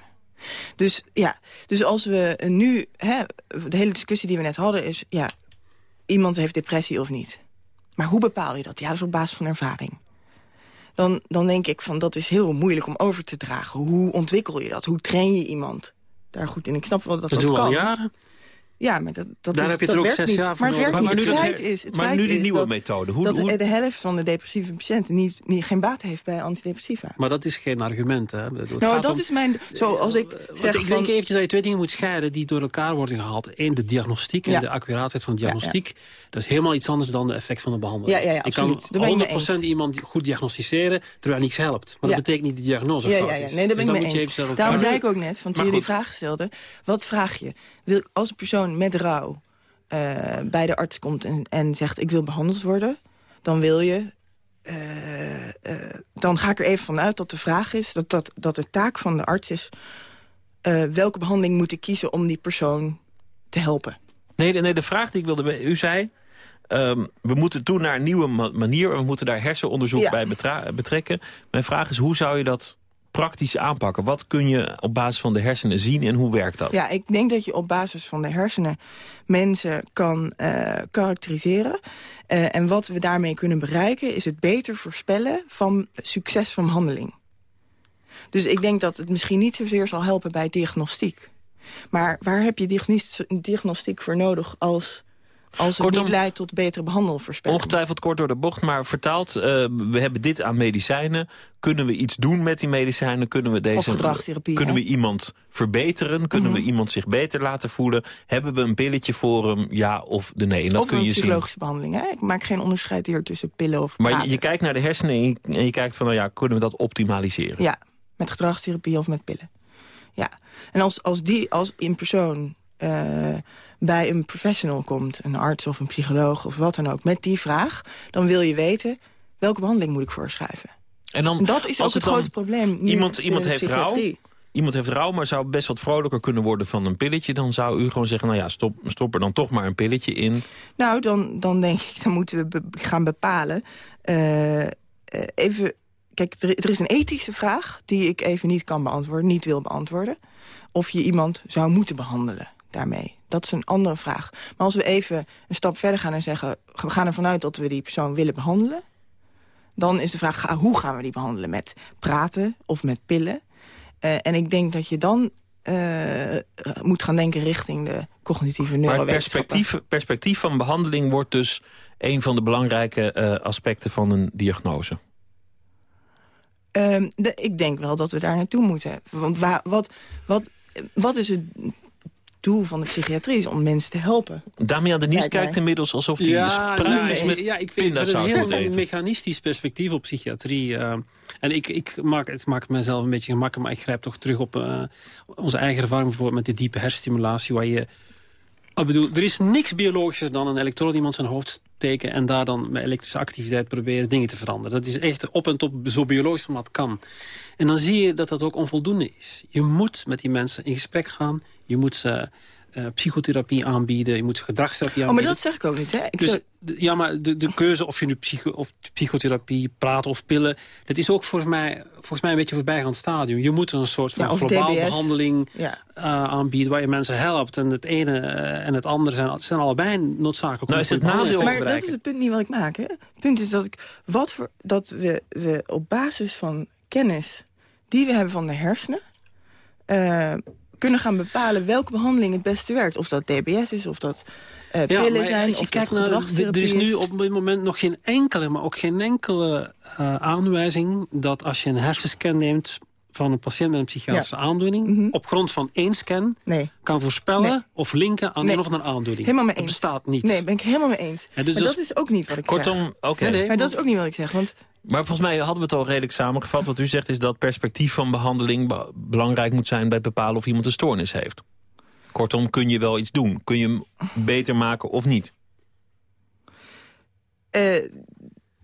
Speaker 9: Dus ja, dus als we nu... Hè, de hele discussie die we net hadden is... ja, iemand heeft depressie of niet. Maar hoe bepaal je dat? Ja, dat is op basis van ervaring. Dan, dan denk ik van dat is heel moeilijk om over te dragen. Hoe ontwikkel je dat? Hoe train je iemand? Daar goed in. Ik snap wel dat dat,
Speaker 8: dat doen
Speaker 9: kan.
Speaker 8: al jaren.
Speaker 9: Ja, maar dat, dat,
Speaker 8: Daar
Speaker 9: is,
Speaker 8: heb je
Speaker 9: dat
Speaker 8: er ook zes
Speaker 9: niet.
Speaker 8: jaar voor
Speaker 9: Maar het werkt niet.
Speaker 7: Maar
Speaker 9: Het
Speaker 7: nu dat-
Speaker 9: feit is, het
Speaker 7: maar
Speaker 9: feit
Speaker 7: nu die nieuwe
Speaker 9: dat,
Speaker 7: methode. Hoe-
Speaker 9: dat
Speaker 7: hoe-
Speaker 9: de helft van de depressieve patiënten niet, niet, geen baat heeft bij antidepressiva.
Speaker 8: Maar dat is geen argument. Hè. Het
Speaker 9: Nou, dat
Speaker 8: om-
Speaker 9: is mijn... Zoals ik
Speaker 8: Want
Speaker 9: zeg
Speaker 8: ik
Speaker 9: van...
Speaker 8: denk eventjes dat je twee dingen moet scheiden die door elkaar worden gehaald. Eén, de diagnostiek en
Speaker 9: Ja.
Speaker 8: de accuraatheid van de
Speaker 9: Ja,
Speaker 8: diagnostiek. Dat is helemaal iets anders dan de effect van de behandeling.
Speaker 9: Ja, ja, ja,
Speaker 8: ik kan
Speaker 9: absoluut. Daar ben ik mee
Speaker 8: 100% iemand goed diagnosticeren terwijl niks helpt. Maar dat betekent niet dat de diagnose
Speaker 9: Ja,
Speaker 8: fout
Speaker 9: ja. Nee, daar ben
Speaker 8: Dus
Speaker 9: ik
Speaker 8: dat
Speaker 9: mee eens. Daarom zei ik ook net, want
Speaker 8: Maar
Speaker 9: jullie die vraag stelde... wat vraag je? Wil, als een persoon met rouw eh, bij de arts komt en, en zegt... ik wil behandeld worden, dan wil je... eh, eh, dan ga ik er even vanuit dat de vraag is... dat, dat, dat de taak van de arts is... welke behandeling moet ik kiezen om die persoon te helpen?
Speaker 7: Nee, de- nee, de vraag die ik wilde... U zei, ehm, we moeten toe naar een nieuwe ma- manier... en we moeten daar hersenonderzoek
Speaker 9: Ja.
Speaker 7: bij betrekken. Mijn vraag is, hoe zou je dat praktisch aanpakken? Wat kun je op basis van de hersenen zien en hoe werkt dat?
Speaker 9: Ja, ik denk dat je op basis van de hersenen mensen kan eh, karakteriseren. Eh, en wat we daarmee kunnen bereiken is het beter voorspellen van succes van behandeling. Dus ik denk dat het misschien niet zozeer zal helpen bij diagnostiek. Maar waar heb je diagnos- diagnostiek voor nodig als, als het
Speaker 7: Kortom,
Speaker 9: niet leidt tot betere behandelvoorspelling?
Speaker 7: Ongetwijfeld kort door de bocht, maar vertaald... eh, we hebben dit aan medicijnen. Kunnen we iets doen met die medicijnen? Kunnen we, deze, kunnen we iemand verbeteren? Kunnen
Speaker 9: Mhm.
Speaker 7: we iemand zich beter laten voelen? Hebben we een pilletje voor hem? Ja of de nee? En dat
Speaker 9: of
Speaker 7: kun
Speaker 9: een
Speaker 7: je zien.
Speaker 9: psychologische behandeling. Hè? Ik maak geen onderscheid hier tussen pillen of
Speaker 7: Maar je, kijkt naar de hersenen en je, en je kijkt van... nou ja, kunnen we dat optimaliseren?
Speaker 9: Ja, met gedragstherapie of met pillen. Ja, en als, als, die, als een persoon eh, bij een professional komt... een arts of een psycholoog of wat dan ook, met die vraag... dan wil je weten, welke behandeling moet ik voorschrijven?
Speaker 7: En dan,
Speaker 9: En dat is ook het grote probleem
Speaker 7: Iemand, iemand heeft rouw. Iemand heeft rouw, maar zou best wat vrolijker kunnen worden van een pilletje. Dan zou u gewoon zeggen, nou ja, stop, stop er dan toch maar een pilletje in.
Speaker 9: Nou, dan, dan denk ik, dan moeten we be- gaan bepalen. eh, eh, even, kijk, er, er is een ethische vraag die ik even niet kan beantwoorden, niet wil beantwoorden. Of je iemand zou moeten behandelen daarmee. Dat is een andere vraag. Maar als we even een stap verder gaan en zeggen... we gaan ervan uit dat we die persoon willen behandelen... dan is de vraag, hoe gaan we die behandelen? Met praten of met pillen? Eh, en ik denk dat je dan eh, moet gaan denken richting de cognitieve
Speaker 7: Maar het
Speaker 9: neurowetenschappen.
Speaker 7: perspectief, perspectief van behandeling wordt dus een van de belangrijke eh, aspecten van een diagnose.
Speaker 9: Ehm, de, ik denk wel dat we daar naartoe moeten. Want wat, wat, wat is het doel van de psychiatrie? Is om mensen te helpen.
Speaker 7: Damian de Nies
Speaker 9: Lijkt mij.
Speaker 7: kijkt inmiddels alsof hij
Speaker 8: ja,
Speaker 7: spruitjes met
Speaker 8: ja, ik vind het een heel
Speaker 7: eten.
Speaker 8: mechanistisch perspectief op psychiatrie. eh. en ik, ik maak, het maakt mezelf een beetje gemakkelijk, maar ik grijp toch terug op eh, onze eigen ervaring bijvoorbeeld met de diepe hersenstimulatie, waar je ik bedoel, er is niks biologischer dan een elektrode in iemand zijn hoofd steken... en daar dan met elektrische activiteit proberen dingen te veranderen. Dat is echt op en top zo biologisch als het kan. En dan zie je dat dat ook onvoldoende is. Je moet met die mensen in gesprek gaan. Je moet ze eh, psychotherapie aanbieden. Je moet ze gedragstherapie
Speaker 9: Oh, maar
Speaker 8: aanbieden.
Speaker 9: dat zeg ik ook niet, hè? Ik
Speaker 8: Dus, ja, maar de, de keuze of je nu psycho, of psychotherapie, praten of pillen... dat is ook volgens mij, volgens mij een beetje een voorbijgaand stadium. Je moet een soort van
Speaker 9: Ja,
Speaker 8: globaal
Speaker 9: DBS.
Speaker 8: behandeling
Speaker 9: Ja.
Speaker 8: eh, aanbieden... waar je mensen helpt. En het ene eh, en het andere zijn, zijn allebei noodzakelijk.
Speaker 7: Nou, is het nadeel-
Speaker 9: maar dat is het punt niet wat ik maak. Hè? Het punt is dat, ik, wat voor, dat we, we op basis van kennis die we hebben van de hersenen... kunnen gaan bepalen welke behandeling het beste werkt. Of dat DBS is, of dat eh,
Speaker 8: Ja,
Speaker 9: pillen
Speaker 8: maar
Speaker 9: zijn,
Speaker 8: als je
Speaker 9: of
Speaker 8: kijkt
Speaker 9: dat
Speaker 8: naar, er is nu op dit moment nog geen enkele, maar ook geen enkele eh, aanwijzing dat als je een hersenscan neemt van een patiënt met een psychiatrische aandoening, op grond van één scan
Speaker 9: Mhm. Nee.
Speaker 8: kan voorspellen
Speaker 9: Nee.
Speaker 8: of linken aan
Speaker 9: Nee.
Speaker 8: een of andere aandoening.
Speaker 9: Helemaal mee
Speaker 8: Dat
Speaker 9: eens.
Speaker 8: bestaat niet.
Speaker 9: Nee, ben ik helemaal mee eens.
Speaker 8: Ja, dus
Speaker 9: maar
Speaker 8: dat
Speaker 9: dat
Speaker 8: is-
Speaker 9: ook niet wat ik zeg.
Speaker 7: Kortom, oké.
Speaker 8: Nee, nee,
Speaker 9: Maar dat is ook niet wat ik zeg, want
Speaker 7: Maar volgens mij hadden we het al redelijk samengevat. Wat u zegt is dat perspectief van behandeling be- belangrijk moet zijn... bij het bepalen of iemand een stoornis heeft. Kortom, kun je wel iets doen? Kun je hem beter maken of niet?
Speaker 9: eh,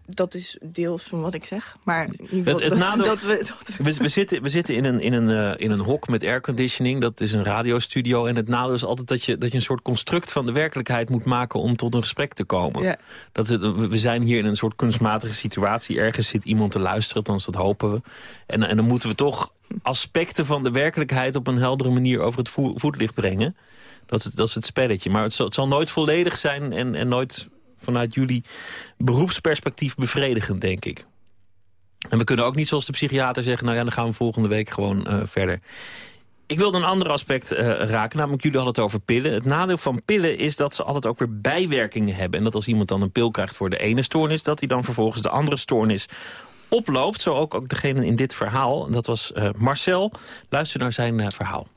Speaker 9: dat is deels van wat ik zeg. Maar in ieder geval
Speaker 7: Het- het
Speaker 9: dat,
Speaker 7: nadeel-
Speaker 9: dat we... Dat we
Speaker 7: We, we zitten, we zitten in, een, in, een, eh, in een hok met airconditioning. Dat is een radiostudio. En het nadeel is altijd dat je, dat je een soort construct van de werkelijkheid moet maken... om tot een gesprek te komen.
Speaker 9: Ja.
Speaker 7: Dat is het, we we zijn hier in een soort kunstmatige situatie. Ergens zit iemand te luisteren, althans dat hopen we. En, en dan moeten we toch aspecten van de werkelijkheid... op een heldere manier over het voet- voetlicht brengen. Dat is, het, dat is het spelletje. Maar het zal, het zal nooit volledig zijn en, en nooit vanuit jullie beroepsperspectief bevredigend, denk ik. En we kunnen ook niet zoals de psychiater zeggen... nou ja, dan gaan we volgende week gewoon eh, verder. Ik wilde een ander aspect uh, raken, namelijk jullie hadden het over pillen. Het nadeel van pillen is dat ze altijd ook weer bijwerkingen hebben. En dat als iemand dan een pil krijgt voor de ene stoornis... dat hij dan vervolgens de andere stoornis oploopt. Zo ook, ook degene in dit verhaal. Dat was uh, Marcel. Luister naar zijn verhaal.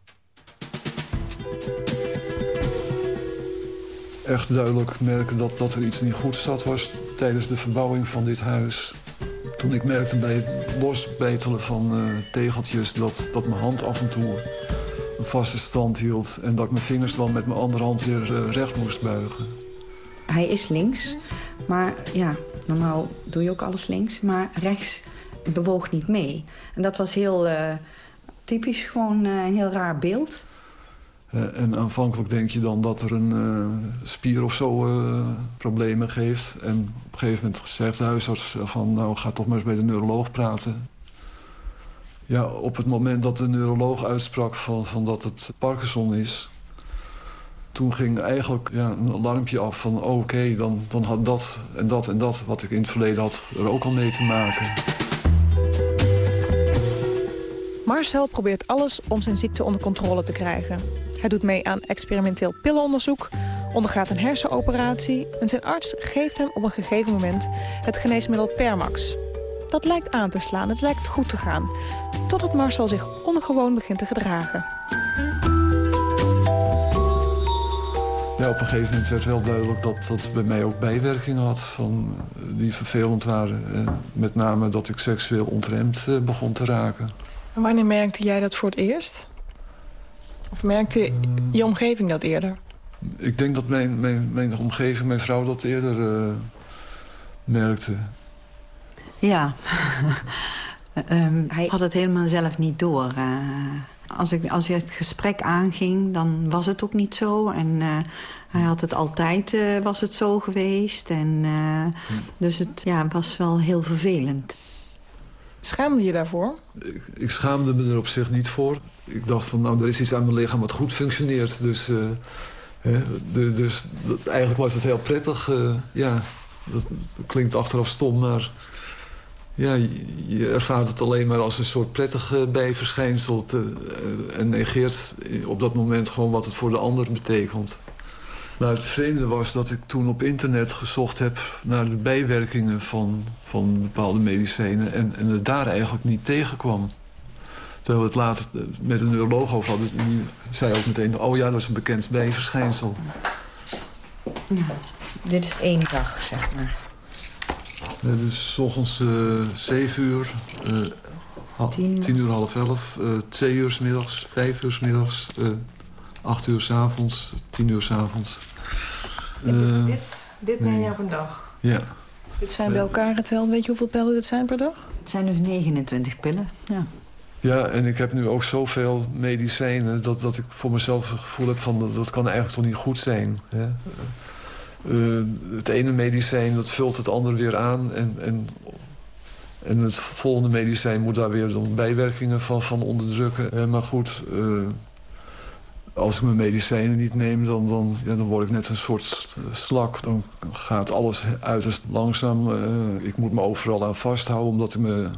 Speaker 15: Echt duidelijk merken dat, dat er iets niet goed zat was tijdens de verbouwing van dit huis. Toen ik merkte bij het losbetelen van uh, tegeltjes dat, dat mijn hand af en toe een vaste stand hield... en dat ik mijn vingers dan met mijn andere hand weer recht moest buigen.
Speaker 16: Hij is links, maar ja, normaal doe je ook alles links. Maar rechts bewoog niet mee. En dat was heel uh, typisch, gewoon een heel raar beeld.
Speaker 15: Uh, en aanvankelijk denk je dan dat er een spier of zo problemen geeft. En op een gegeven moment zegt de huisarts van... nou, ga toch maar eens bij de neuroloog praten. Ja, op het moment dat de neuroloog uitsprak van, van dat het Parkinson is toen ging eigenlijk ja, een alarmpje af van oké, dan, dan had dat en dat en dat wat ik in het verleden had er ook al mee te maken.
Speaker 10: Marcel probeert alles om zijn ziekte onder controle te krijgen. Hij doet mee aan experimenteel pillenonderzoek, ondergaat een hersenoperatie... en zijn arts geeft hem op een gegeven moment het geneesmiddel Permax. Dat lijkt aan te slaan, het lijkt goed te gaan. Totdat Marcel zich ongewoon begint te gedragen.
Speaker 15: Op een gegeven moment werd wel duidelijk dat dat bij mij ook bijwerkingen had... Van, eh, die vervelend waren. En met name dat ik seksueel ontremd uh, begon te raken.
Speaker 10: En wanneer merkte jij dat voor het eerst? Of merkte uh, je omgeving dat eerder?
Speaker 15: Ik denk dat mijn, mijn, mijn omgeving, mijn vrouw dat eerder uh, merkte.
Speaker 16: Ja, um, hij had het helemaal zelf niet door als, ik, als je het gesprek aanging, dan was het ook niet zo. En uh, hij had het altijd, uh, was het zo geweest. En, uh, Dus het ja, was wel heel vervelend.
Speaker 10: Schaamde je daarvoor?
Speaker 15: Ik, schaamde me er op zich niet voor. Ik dacht van, nou, er is iets aan mijn lichaam wat goed functioneert. Dus, hè, de, dus dat, eigenlijk was het heel prettig. ja, dat, klinkt achteraf stom, maar ja, je ervaart het alleen maar als een soort prettig bijverschijnsel... Te, uh, en negeert op dat moment gewoon wat het voor de ander betekent. Maar het vreemde was dat ik toen op internet gezocht heb... naar de bijwerkingen van, van bepaalde medicijnen... En, en het daar eigenlijk niet tegenkwam. Terwijl we het later met een neuroloog over hadden... die zei ook meteen, oh ja, dat is een bekend bijverschijnsel.
Speaker 16: Ja, dit is één dag, zeg maar.
Speaker 15: Uh, dus s ochtends uh, 7 uur, uh, 10 uur, half 11, 2 uur s middags, 5 uur s middags, 8 uur s avonds, 10 uur s avonds.
Speaker 10: Dus dit, dit neem je op een dag?
Speaker 15: Ja.
Speaker 10: Dit zijn bij elkaar geteld, weet je hoeveel pillen dit zijn per dag?
Speaker 16: Het zijn dus 29 pillen, ja.
Speaker 15: Ja, en ik heb nu ook zoveel medicijnen... dat, dat ik voor mezelf het gevoel heb van... dat kan eigenlijk toch niet goed zijn. Hè? Uh, het ene medicijn dat vult het andere weer aan. En, en, en het volgende medicijn moet daar weer dan bijwerkingen van, van onderdrukken. Uh, maar goed, uh, als ik mijn medicijnen niet neem, dan, dan, ja, dan word ik net een soort slak. Dan gaat alles uiterst langzaam. ik moet me overal aan vasthouden, omdat ik me...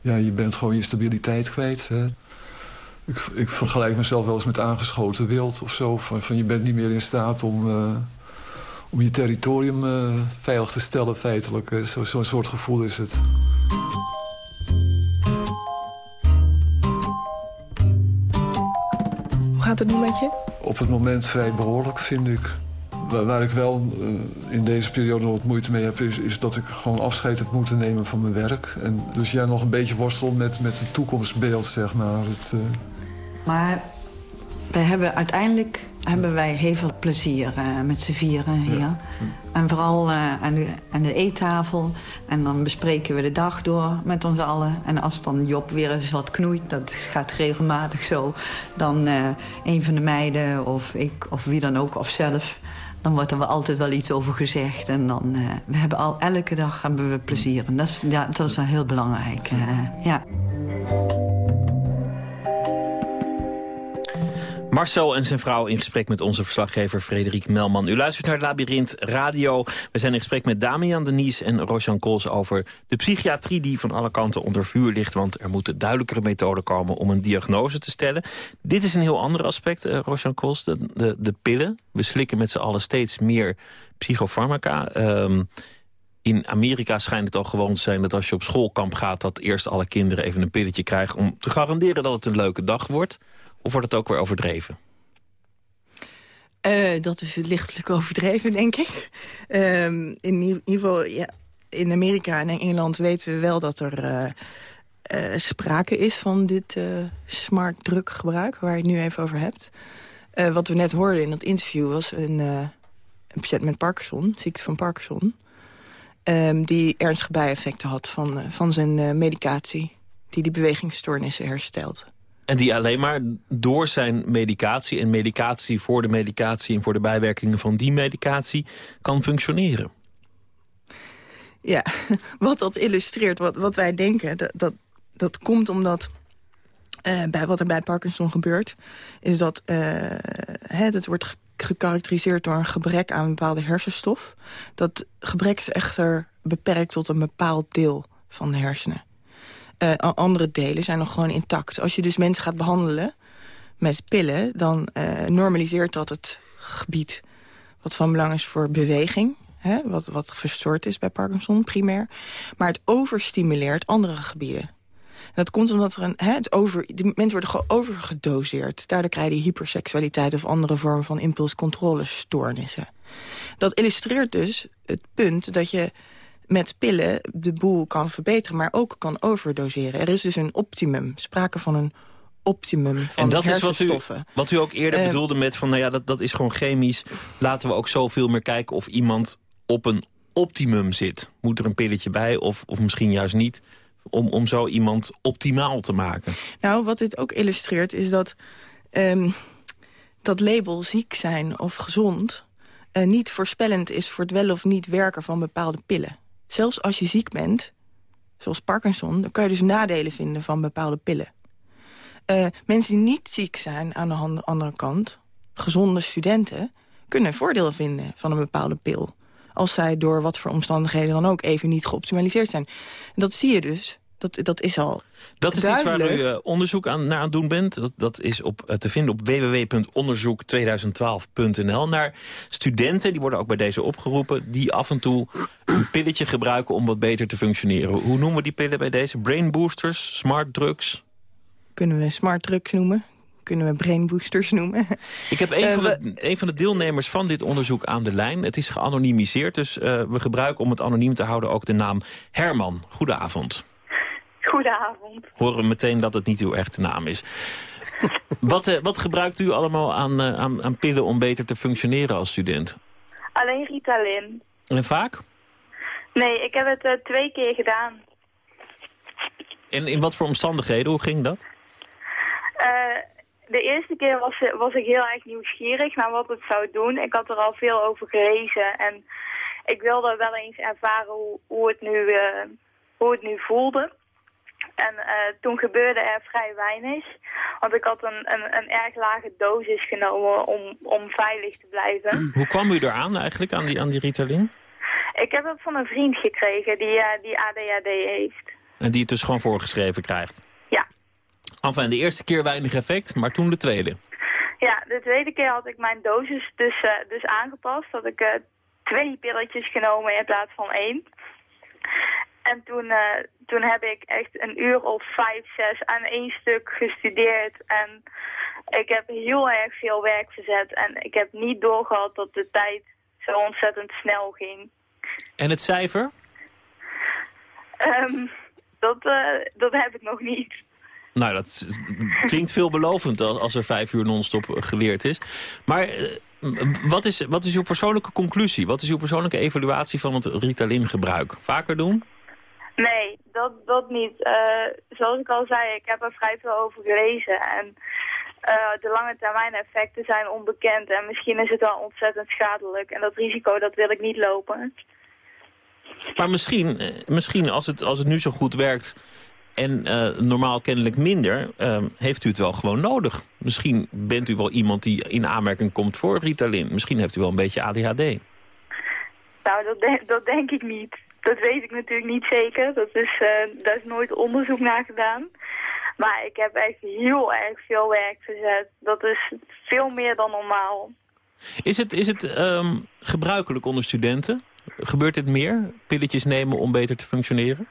Speaker 15: Ja, je bent gewoon je stabiliteit kwijt. Hè. Ik, ik vergelijk mezelf wel eens met aangeschoten wild of zo. Van, van je bent niet meer in staat om om je territorium uh, veilig te stellen, feitelijk. Zo'n zo soort gevoel is het.
Speaker 10: Gaat het nu met je?
Speaker 15: Op het moment vrij behoorlijk, vind ik. Waar, waar ik wel uh, in deze periode wat moeite mee heb... Is, is, dat ik gewoon afscheid heb moeten nemen van mijn werk. En dus ja, nog een beetje worstel met, met het toekomstbeeld, zeg maar. Het,
Speaker 16: maar wij hebben uiteindelijk hebben wij heel veel plezier uh, met z'n vieren hier. Ja. En vooral uh, aan, de, aan de eettafel. En dan bespreken we de dag door met ons allen. En als dan Job weer eens wat knoeit, dat gaat regelmatig zo... dan uh, een van de meiden of ik of wie dan ook, of zelf... dan wordt er wel altijd wel iets over gezegd. En dan, we hebben al, elke dag hebben we plezier. En dat is, ja, dat is wel heel belangrijk. ja.
Speaker 7: Marcel en zijn vrouw in gesprek met onze verslaggever Frederik Melman. U luistert naar Labyrinth Radio. We zijn in gesprek met Damian Denies en Rosjan Kools over de psychiatrie die van alle kanten onder vuur ligt. Want er moeten duidelijkere methoden komen om een diagnose te stellen. Dit is een heel ander aspect, uh, Kools, de, de, pillen. We slikken met z'n allen steeds meer psychofarmaca. Um, in Amerika schijnt het al gewoon te zijn dat als je op schoolkamp gaat... dat eerst alle kinderen even een pilletje krijgen... om te garanderen dat het een leuke dag wordt. Of wordt het ook weer overdreven?
Speaker 9: Uh, dat is lichtelijk overdreven, denk ik. Um, in ieder geval, ja, in Amerika en in Engeland weten we wel dat er uh, uh, sprake is van dit smart druggebruik, waar je het nu even over hebt. wat we net hoorden in dat interview was een, een patiënt met Parkinson, ziekte van Parkinson. Um, die ernstige bijeffecten had van, van zijn medicatie, die die bewegingsstoornissen herstelt.
Speaker 7: En die alleen maar door zijn medicatie en medicatie voor de medicatie... en voor de bijwerkingen van die medicatie kan functioneren.
Speaker 9: Ja, wat dat illustreert, wat, wat wij denken, dat, dat, dat komt omdat... Uh, bij wat er bij Parkinson gebeurt, is dat uh, het wordt gekarakteriseerd door een gebrek aan een bepaalde hersenstof. Dat gebrek is echter beperkt tot een bepaald deel van de hersenen. Uh, andere delen zijn nog gewoon intact. Als je dus mensen gaat behandelen met pillen... dan uh, normaliseert dat het gebied wat van belang is voor beweging. Hè, wat, wat verstoord is bij Parkinson, primair. Maar het overstimuleert andere gebieden. En dat komt omdat er een, hè, het over, de mensen worden overgedoseerd. Daardoor krijg je hyperseksualiteit of andere vormen van impulscontrolestoornissen. Dat illustreert dus het punt dat je met pillen de boel kan verbeteren, maar ook kan overdoseren. Er is dus een optimum, sprake van een optimum van
Speaker 7: En dat is wat u, wat u ook eerder uh, bedoelde met van, nou ja, dat, dat is gewoon chemisch. Laten we ook zoveel meer kijken of iemand op een optimum zit. Moet er een pilletje bij of, of misschien juist niet, om, om zo iemand optimaal te maken?
Speaker 9: Nou, wat dit ook illustreert is dat um, dat label ziek zijn of gezond... Uh, niet voorspellend is voor het wel of niet werken van bepaalde pillen zelfs als je ziek bent, zoals Parkinson... dan kan je dus nadelen vinden van bepaalde pillen. Uh, mensen die niet ziek zijn aan de andere kant, gezonde studenten... kunnen voordeel vinden van een bepaalde pil. Als zij door wat voor omstandigheden dan ook even niet geoptimaliseerd zijn. Dat zie je dus dat, dat is al
Speaker 7: Dat is
Speaker 9: duidelijk.
Speaker 7: iets waar u uh, onderzoek aan, naar aan het doen bent. Dat, dat is op, uh, te vinden op www.onderzoek2012.nl. Naar studenten, die worden ook bij deze opgeroepen... die af en toe een pilletje gebruiken om wat beter te functioneren. Hoe noemen we die pillen bij deze? Brain boosters, smart drugs?
Speaker 9: Kunnen we smart drugs noemen? kunnen we brain boosters noemen.
Speaker 7: Ik heb een, uh, van de, een van de deelnemers van dit onderzoek aan de lijn. Het is geanonimiseerd, dus uh, we gebruiken om het anoniem te houden ook de naam Herman. Goedenavond.
Speaker 17: Goedenavond.
Speaker 7: Horen meteen dat het niet uw echte naam is. wat, uh, wat gebruikt u allemaal aan, uh, aan, aan, pillen om beter te functioneren als student?
Speaker 17: Alleen Ritalin.
Speaker 7: En vaak?
Speaker 17: Nee, ik heb het uh, twee keer gedaan.
Speaker 7: En in wat voor omstandigheden? Hoe ging dat?
Speaker 17: de eerste keer was, was ik heel erg nieuwsgierig naar wat het zou doen. Ik had er al veel over gelezen en ik wilde wel eens ervaren hoe, hoe, het, nu, hoe het nu voelde. En uh, toen gebeurde er vrij weinig. Want ik had een, een, een erg lage dosis genomen om, om veilig te blijven.
Speaker 7: Hoe kwam u eraan eigenlijk, aan die, aan die Ritalin?
Speaker 17: Ik heb het van een vriend gekregen die, uh, die ADHD heeft.
Speaker 7: En die het dus gewoon voorgeschreven krijgt?
Speaker 17: Ja.
Speaker 7: Enfin, de eerste keer weinig effect, maar toen de tweede?
Speaker 17: Ja, de tweede keer had ik mijn dosis dus, uh, dus aangepast. Dat ik twee pilletjes genomen in plaats van één. En toen, uh, toen heb ik echt een uur of vijf, zes aan één stuk gestudeerd. En ik heb heel erg veel werk verzet. En ik heb niet doorgehad dat de tijd zo ontzettend snel ging.
Speaker 7: En het cijfer?
Speaker 17: Um, dat, uh, dat heb ik nog niet.
Speaker 7: Nou, dat klinkt veelbelovend als er vijf uur non-stop geleerd is. Maar uh, wat, is, wat is uw persoonlijke conclusie? Wat is uw persoonlijke evaluatie van het Ritalin-gebruik? Vaker doen?
Speaker 17: Nee, dat, dat niet. Uh, zoals ik al zei, ik heb er vrij veel over gelezen. En uh, de lange termijn effecten zijn onbekend. En misschien is het wel ontzettend schadelijk. En dat risico, dat wil ik niet lopen.
Speaker 7: Maar misschien, misschien als, het, als het nu zo goed werkt... en eh, normaal kennelijk minder, ehm, heeft u het wel gewoon nodig. Misschien bent u wel iemand die in aanmerking komt voor Ritalin. Misschien heeft u wel een beetje ADHD.
Speaker 17: Nou, dat, dat denk ik niet. Dat weet ik natuurlijk niet zeker. Dat is, eh, daar is nooit onderzoek naar gedaan. Maar ik heb echt heel erg veel werk verzet. Dat is veel meer dan normaal.
Speaker 7: Is het, is het ehm, gebruikelijk onder studenten? Gebeurt dit meer? Pilletjes nemen om beter te functioneren?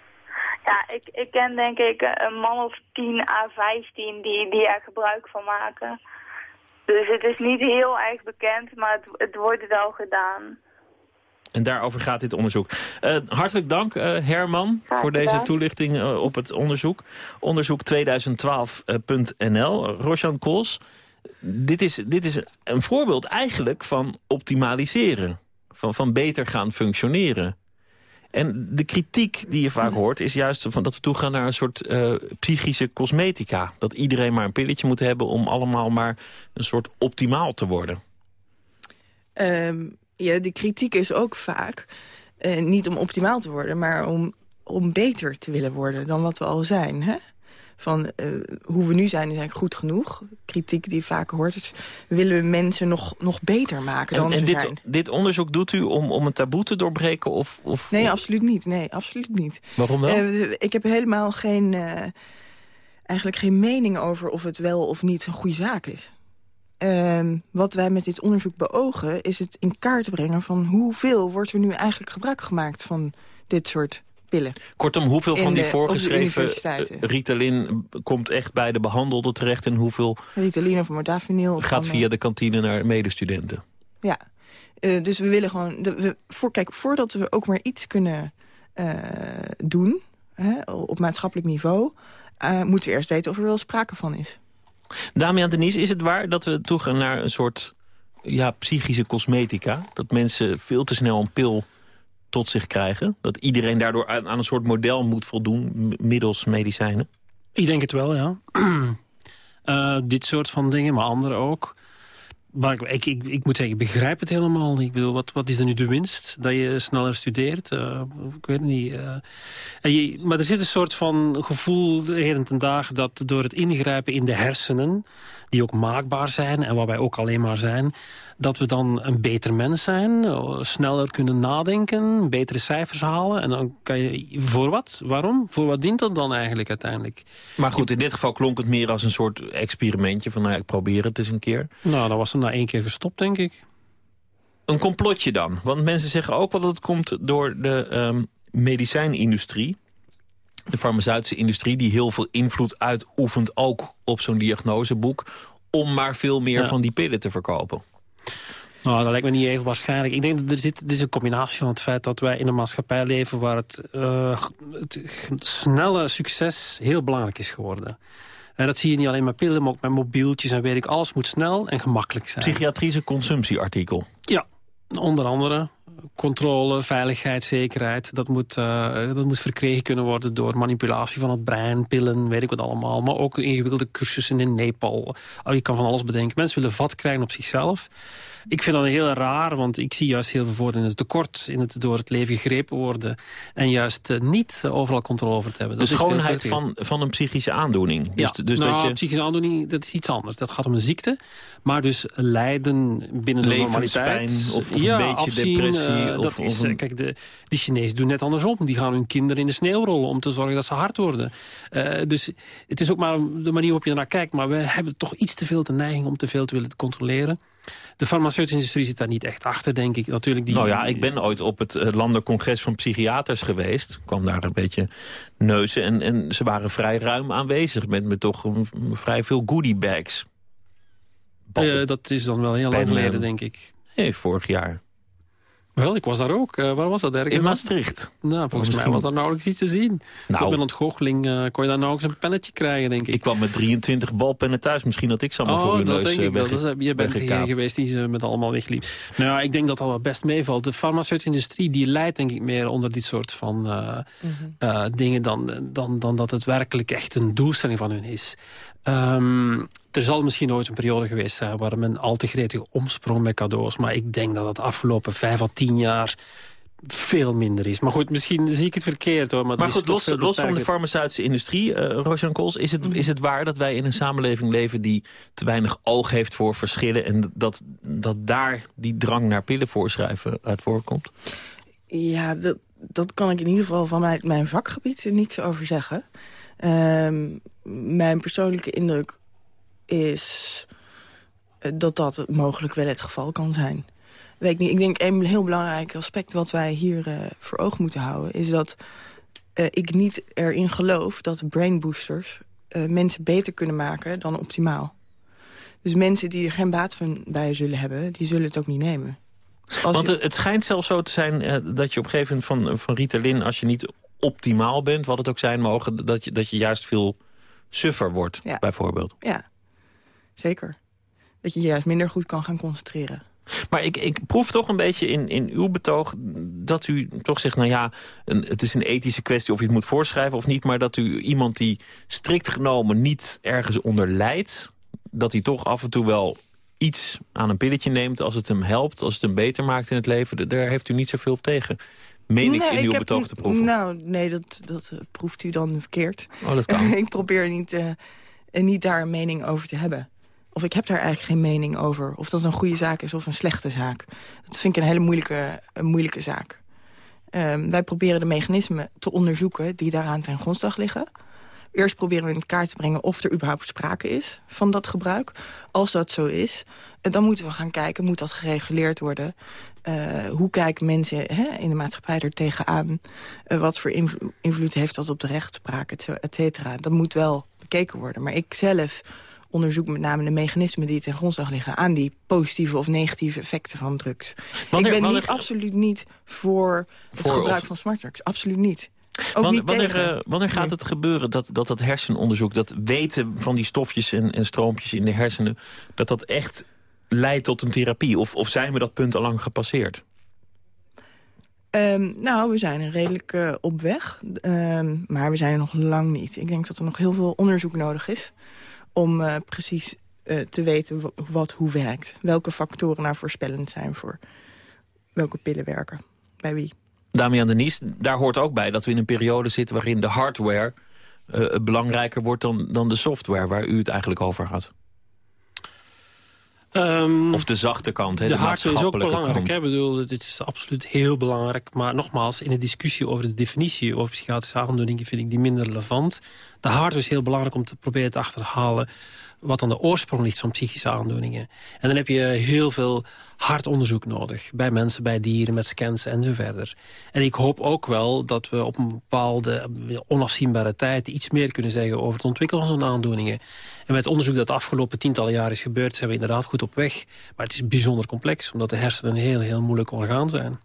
Speaker 17: Ja, ik, ik ken denk ik een man of 10 à 15 die, die er gebruik van maken. Dus het is niet heel erg bekend, maar het, het wordt wel gedaan.
Speaker 7: En daarover gaat dit onderzoek. Eh, hartelijk dank, eh, Herman, voor deze toelichting eh, op het onderzoek. Onderzoek2012.nl. Rosjan Kools, dit is, dit is een voorbeeld eigenlijk van optimaliseren. Van, van beter gaan functioneren. En de kritiek die je vaak hoort is juist van dat we toegaan naar een soort eh, psychische cosmetica. Dat iedereen maar een pilletje moet hebben om allemaal maar een soort optimaal te worden.
Speaker 9: Ehm, ja, de kritiek is ook vaak eh, niet om optimaal te worden... maar om, om beter te willen worden dan wat we al zijn. Hè? Van eh, hoe we nu zijn is eigenlijk goed genoeg. Kritiek die je vaak hoort is... willen we mensen nog, nog beter maken dan
Speaker 7: En, en
Speaker 9: ze
Speaker 7: dit,
Speaker 9: zijn.
Speaker 7: dit onderzoek doet u om, om een taboe te doorbreken? Of, of,
Speaker 9: Nee, absoluut niet. Nee, absoluut niet.
Speaker 7: Waarom wel?
Speaker 9: Eh, ik heb helemaal geen, eh, eigenlijk geen mening over of het wel of niet een goede zaak is. Ehm, wat wij met dit onderzoek beogen is het in kaart brengen van hoeveel wordt er nu eigenlijk gebruik gemaakt van dit soort pillen.
Speaker 7: Kortom, hoeveel van die
Speaker 9: de-
Speaker 7: voorgeschreven eh, Ritalin komt echt bij de behandelde terecht... en hoeveel
Speaker 9: Ritalin of modafinil. of
Speaker 7: gaat via de kantine naar medestudenten?
Speaker 9: Ja, Eh, dus we willen gewoon... De, we, voor, kijk, voordat we ook maar iets kunnen eh, doen hè, op maatschappelijk niveau... eh, moeten we eerst weten of er wel sprake van is.
Speaker 7: Damian Denise, is het waar dat we toegaan naar een soort ja, psychische cosmetica? Dat mensen veel te snel een pil tot zich krijgen? Dat iedereen daardoor aan, een soort model moet voldoen middels medicijnen?
Speaker 8: Ik denk het wel, ja. Eh, dit soort van dingen, maar andere ook. Maar ik, ik, ik, moet zeggen, ik begrijp het helemaal. Ik bedoel, wat, wat is er nu de winst? Dat je sneller studeert? Eh, ik weet het niet. eh. En je, maar er zit een soort van gevoel heden ten dagen... dat door het ingrijpen in de hersenen... die ook maakbaar zijn en waar wij ook alleen maar zijn... dat we dan een beter mens zijn, eh, sneller kunnen nadenken... betere cijfers halen. En dan kan je... Voor wat? Waarom? Voor wat dient dat dan eigenlijk uiteindelijk?
Speaker 7: Maar goed, in dit geval klonk het meer als een soort experimentje... van nou ja, ik probeer het eens een keer.
Speaker 8: Nou, dan was het na één keer gestopt, denk ik.
Speaker 7: Een complotje dan? Want mensen zeggen ook wel dat het komt door de ehm, medicijnindustrie. De farmaceutische industrie die heel veel invloed uitoefent... ook op zo'n diagnoseboek... om maar veel meer
Speaker 8: Ja.
Speaker 7: van die pillen te verkopen.
Speaker 8: Nou, dat lijkt me niet echt waarschijnlijk. Ik denk dat er zit, dit is een combinatie van het feit dat wij in een maatschappij leven... waar het, eh, het snelle succes heel belangrijk is geworden. En dat zie je niet alleen met pillen, maar ook met mobieltjes en weet ik. Alles moet snel en gemakkelijk zijn.
Speaker 7: Psychiatrische consumptieartikel.
Speaker 8: Ja, onder andere controle, veiligheid, zekerheid. Dat moet, eh, dat moet verkregen kunnen worden door manipulatie van het brein, pillen, weet ik wat allemaal. Maar ook ingewikkelde cursussen in Nepal. Oh, je kan van alles bedenken. Mensen willen vat krijgen op zichzelf. Ik vind dat heel raar, want ik zie juist heel veel voor in het tekort... in het door het leven gegrepen worden... en juist eh, niet overal controle over te hebben.
Speaker 7: De
Speaker 8: Dat
Speaker 7: schoonheid van, van een psychische aandoening.
Speaker 8: Ja,
Speaker 7: Dus, dus
Speaker 8: nou,
Speaker 7: dat je
Speaker 8: psychische aandoening, dat is iets anders. Dat gaat om een ziekte. Maar dus lijden binnen de normaliteit.
Speaker 7: of- of een
Speaker 8: ja,
Speaker 7: beetje
Speaker 8: afzien,
Speaker 7: depressie
Speaker 8: eh,
Speaker 7: of-
Speaker 8: dat is,
Speaker 7: een-
Speaker 8: eh, Kijk, de, die Chinezen doen net andersom. Die gaan hun kinderen in de sneeuw rollen om te zorgen dat ze hard worden. Dus het is ook maar de manier waarop je ernaar kijkt. Maar we hebben toch iets te veel de neiging om te veel te willen controleren. De farmaceutische industrie zit daar niet echt achter, denk ik. Natuurlijk die,
Speaker 7: Nou ja, ik ben ooit op het eh, landelijk congres van psychiaters geweest. Ik kwam daar een beetje neuzen. En, en ze waren vrij ruim aanwezig met, met toch vrij veel goodie bags.
Speaker 8: Eh, dat is dan wel heel lang geleden, denk ik.
Speaker 7: Nee, vorig jaar.
Speaker 8: Wel, ik was daar ook. Eh, waar was dat ergens?
Speaker 7: In? Maastricht.
Speaker 8: Nou, volgens
Speaker 7: Misschien-
Speaker 8: mij was daar nauwelijks iets te zien.
Speaker 7: Nou.
Speaker 8: Tot met ontgoocheling eh, kon je daar nauwelijks een pennetje krijgen, denk ik.
Speaker 7: Ik kwam met 23 balpennen thuis. Misschien dat ik ze allemaal voor
Speaker 8: Oh,
Speaker 7: hun
Speaker 8: dat
Speaker 7: neus
Speaker 8: denk
Speaker 7: eh,
Speaker 8: ik wel.
Speaker 7: wegge-
Speaker 8: Dat is- je bent degene geweest die ze met allemaal wegliep. Nou ja, ik denk dat dat wel best meevalt. De farmaceutische industrie die leidt denk ik meer onder dit soort van eh, eh, dingen... Dan, dan, dan dat het werkelijk echt een doelstelling van hun is. Ehm, er zal misschien ooit een periode geweest zijn... waar men al te gretig omsprong met cadeaus. Maar ik denk dat het de afgelopen vijf à tien jaar veel minder is. Maar goed, misschien zie ik het verkeerd hoor. Maar,
Speaker 7: Maar
Speaker 8: dat
Speaker 7: goed, los, los van de farmaceutische industrie, eh Rosjan Kools... Is het, is het waar dat wij in een samenleving leven die te weinig oog heeft voor verschillen... en dat, dat daar die drang naar pillen voorschrijven uit voorkomt?
Speaker 9: Ja, dat, dat kan ik in ieder geval van mijn, mijn vakgebied niets over zeggen. Ehm, mijn persoonlijke indruk is eh, dat dat mogelijk wel het geval kan zijn. Weet ik, niet. ik denk een heel belangrijk aspect wat wij hier eh, voor ogen moeten houden... is dat eh, ik niet erin geloof dat brain boosters mensen beter kunnen maken dan optimaal. Dus mensen die er geen baat van bij zullen hebben, die zullen het ook niet nemen. Als
Speaker 7: Want
Speaker 9: je-
Speaker 7: het, schijnt zelfs zo te zijn dat je op een gegeven moment van, van Ritalin... als je niet optimaal bent, wat het ook zijn mogen... dat je, dat je juist veel suffer wordt,
Speaker 9: Ja.
Speaker 7: bijvoorbeeld.
Speaker 9: Ja, zeker. Dat je je juist minder goed kan gaan concentreren.
Speaker 7: Maar ik, ik proef toch een beetje in, in uw betoog dat u toch zegt... nou ja, een, het is een ethische kwestie of je het moet voorschrijven of niet... maar dat u iemand die strikt genomen niet ergens onder lijdt... dat hij toch af en toe wel iets aan een pilletje neemt... als het hem helpt, als het hem beter maakt in het leven. Daar heeft u niet zoveel op tegen. Meen ik
Speaker 9: Nee,
Speaker 7: in uw betoog te proeven.
Speaker 9: Nou, nee, dat, dat eh, proeft u dan verkeerd.
Speaker 7: Oh, dat kan.
Speaker 9: ik probeer niet, eh, eh, niet daar een mening over te hebben. Of ik heb daar eigenlijk geen mening over. Of dat een goede zaak is of een slechte zaak. Dat vind ik een hele moeilijke, een moeilijke zaak. Ehm, wij proberen de mechanismen te onderzoeken die daaraan ten grondslag liggen. Eerst proberen we in kaart te brengen of er überhaupt sprake is van dat gebruik. Als dat zo is, dan moeten we gaan kijken, moet dat gereguleerd worden? Eh, hoe kijken mensen hè, in de maatschappij er tegenaan? Eh, wat voor invlo- invloed heeft dat op de rechtspraak, et ce- et cetera? Dat moet wel bekeken worden. Maar ik zelf onderzoek met name de mechanismen die ten grondslag liggen... aan die positieve of negatieve effecten van drugs.
Speaker 7: Wanneer-
Speaker 9: ik ben
Speaker 7: wanneer-
Speaker 9: niet, absoluut niet voor het gebruik
Speaker 7: of-
Speaker 9: van smartdrugs. Absoluut niet. Ook
Speaker 7: Wanneer,
Speaker 9: niet
Speaker 7: wanneer,
Speaker 9: tegen.
Speaker 7: eh, wanneer gaat
Speaker 9: Nee.
Speaker 7: het gebeuren dat, dat dat hersenonderzoek... dat weten van die stofjes en, en stroompjes in de hersenen... dat dat echt leidt tot een therapie? Of, of zijn we dat punt al lang gepasseerd?
Speaker 9: Ehm, nou, we zijn er redelijk eh, op weg. Ehm, maar we zijn er nog lang niet. Ik denk dat er nog heel veel onderzoek nodig is... om eh, precies te weten wa- wat hoe werkt. Welke factoren nou voorspellend zijn voor welke pillen werken. Bij wie.
Speaker 7: Damian Denies, daar hoort ook bij dat we in een periode zitten... waarin de hardware eh, belangrijker wordt dan, dan de software... waar u het eigenlijk over had. of de zachte kant, hè, de,
Speaker 8: de hardware is ook belangrijk. Ik bedoel, dit is absoluut heel belangrijk. Maar nogmaals, in de discussie over de definitie over psychiatrische aandoeningen vind ik die minder relevant. De hardware is heel belangrijk om te proberen te achterhalen wat aan de oorsprong ligt van psychische aandoeningen. En dan heb je heel veel hard onderzoek nodig. Bij mensen, bij dieren, met scans en zo verder. En ik hoop ook wel dat we op een bepaalde onafzienbare tijd... iets meer kunnen zeggen over het ontwikkelen van zo'n aandoeningen. En met het onderzoek dat de afgelopen tientallen jaren is gebeurd... zijn we inderdaad goed op weg. Maar het is bijzonder complex, omdat de hersenen een heel, heel moeilijk orgaan zijn.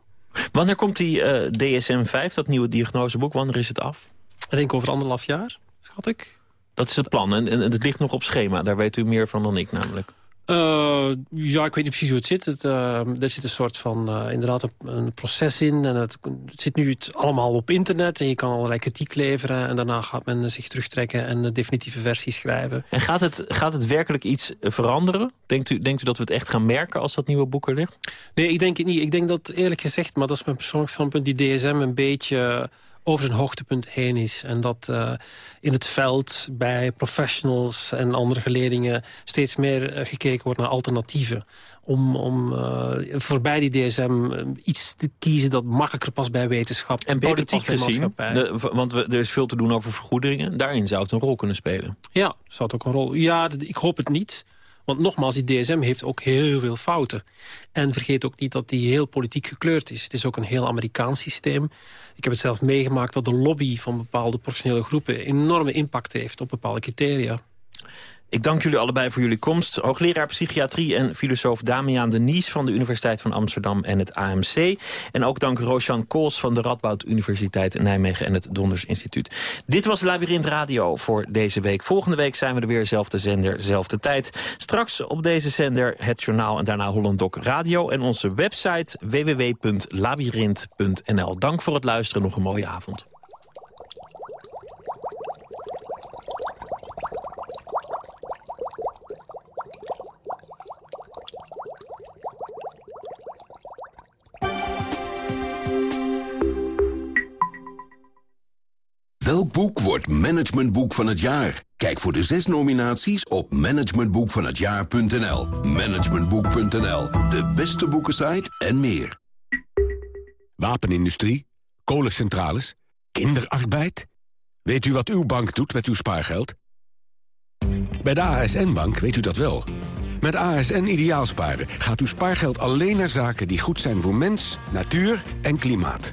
Speaker 7: Wanneer komt die eh, DSM-5, dat nieuwe diagnoseboek, wanneer is het af?
Speaker 8: Ik denk over anderhalf jaar, schat ik.
Speaker 7: Dat is het plan en, en het ligt nog op schema. Daar weet u meer van dan ik namelijk.
Speaker 8: Eh, ja, ik weet niet precies hoe het zit. Het, eh, er zit een soort van, eh, inderdaad, een, een proces in. En het, het zit nu het allemaal op internet. En je kan allerlei kritiek leveren. En daarna gaat men zich terugtrekken en de definitieve versie schrijven.
Speaker 7: En gaat het, gaat het werkelijk iets veranderen? Denkt u, denkt u dat we het echt gaan merken als dat nieuwe boek er ligt?
Speaker 8: Nee, ik denk het niet. Ik denk dat eerlijk gezegd, maar dat is mijn persoonlijk standpunt... die DSM een beetje over zijn hoogtepunt heen is. En dat eh, in het veld bij professionals en andere geleerdingen... steeds meer eh, gekeken wordt naar alternatieven. Om, om eh, voorbij die DSM iets te kiezen dat makkelijker past bij wetenschap.
Speaker 7: En politiek gezien,
Speaker 8: maatschappij.
Speaker 7: de- want we, er is veel te doen over vergoedingen. Daarin zou het een rol kunnen spelen.
Speaker 8: Ja, zou het ook een rol... Ja, ik hoop het niet. Want nogmaals, die DSM heeft ook heel veel fouten. En vergeet ook niet dat die heel politiek gekleurd is. Het is ook een heel Amerikaans systeem. Ik heb het zelf meegemaakt dat de lobby van bepaalde professionele groepen... enorme impact heeft op bepaalde criteria.
Speaker 7: Ik dank jullie allebei voor jullie komst. Hoogleraar psychiatrie en filosoof Damian de Nies van de Universiteit van Amsterdam en het AMC. En ook dank Rosjan Kools van de Radboud Universiteit Nijmegen en het Donders Instituut. Dit was Labyrinth Radio voor deze week. Volgende week zijn we er weer, zelfde zender, zelfde tijd. Straks op deze zender het journaal en daarna Holland Doc Radio... en onze website www.labyrinth.nl. Dank voor het luisteren, nog een mooie avond.
Speaker 18: Welk boek wordt managementboek van het jaar? Kijk voor de zes nominaties op managementboekvanhetjaar.nl. Managementboek.nl, de beste boekensite en meer.
Speaker 3: Wapenindustrie, kolencentrales, kinderarbeid. Weet u wat uw bank doet met uw spaargeld? Bij de ASN-bank weet u dat wel. Met ASN Ideaalsparen gaat uw spaargeld alleen naar zaken die goed zijn voor mens, natuur en klimaat.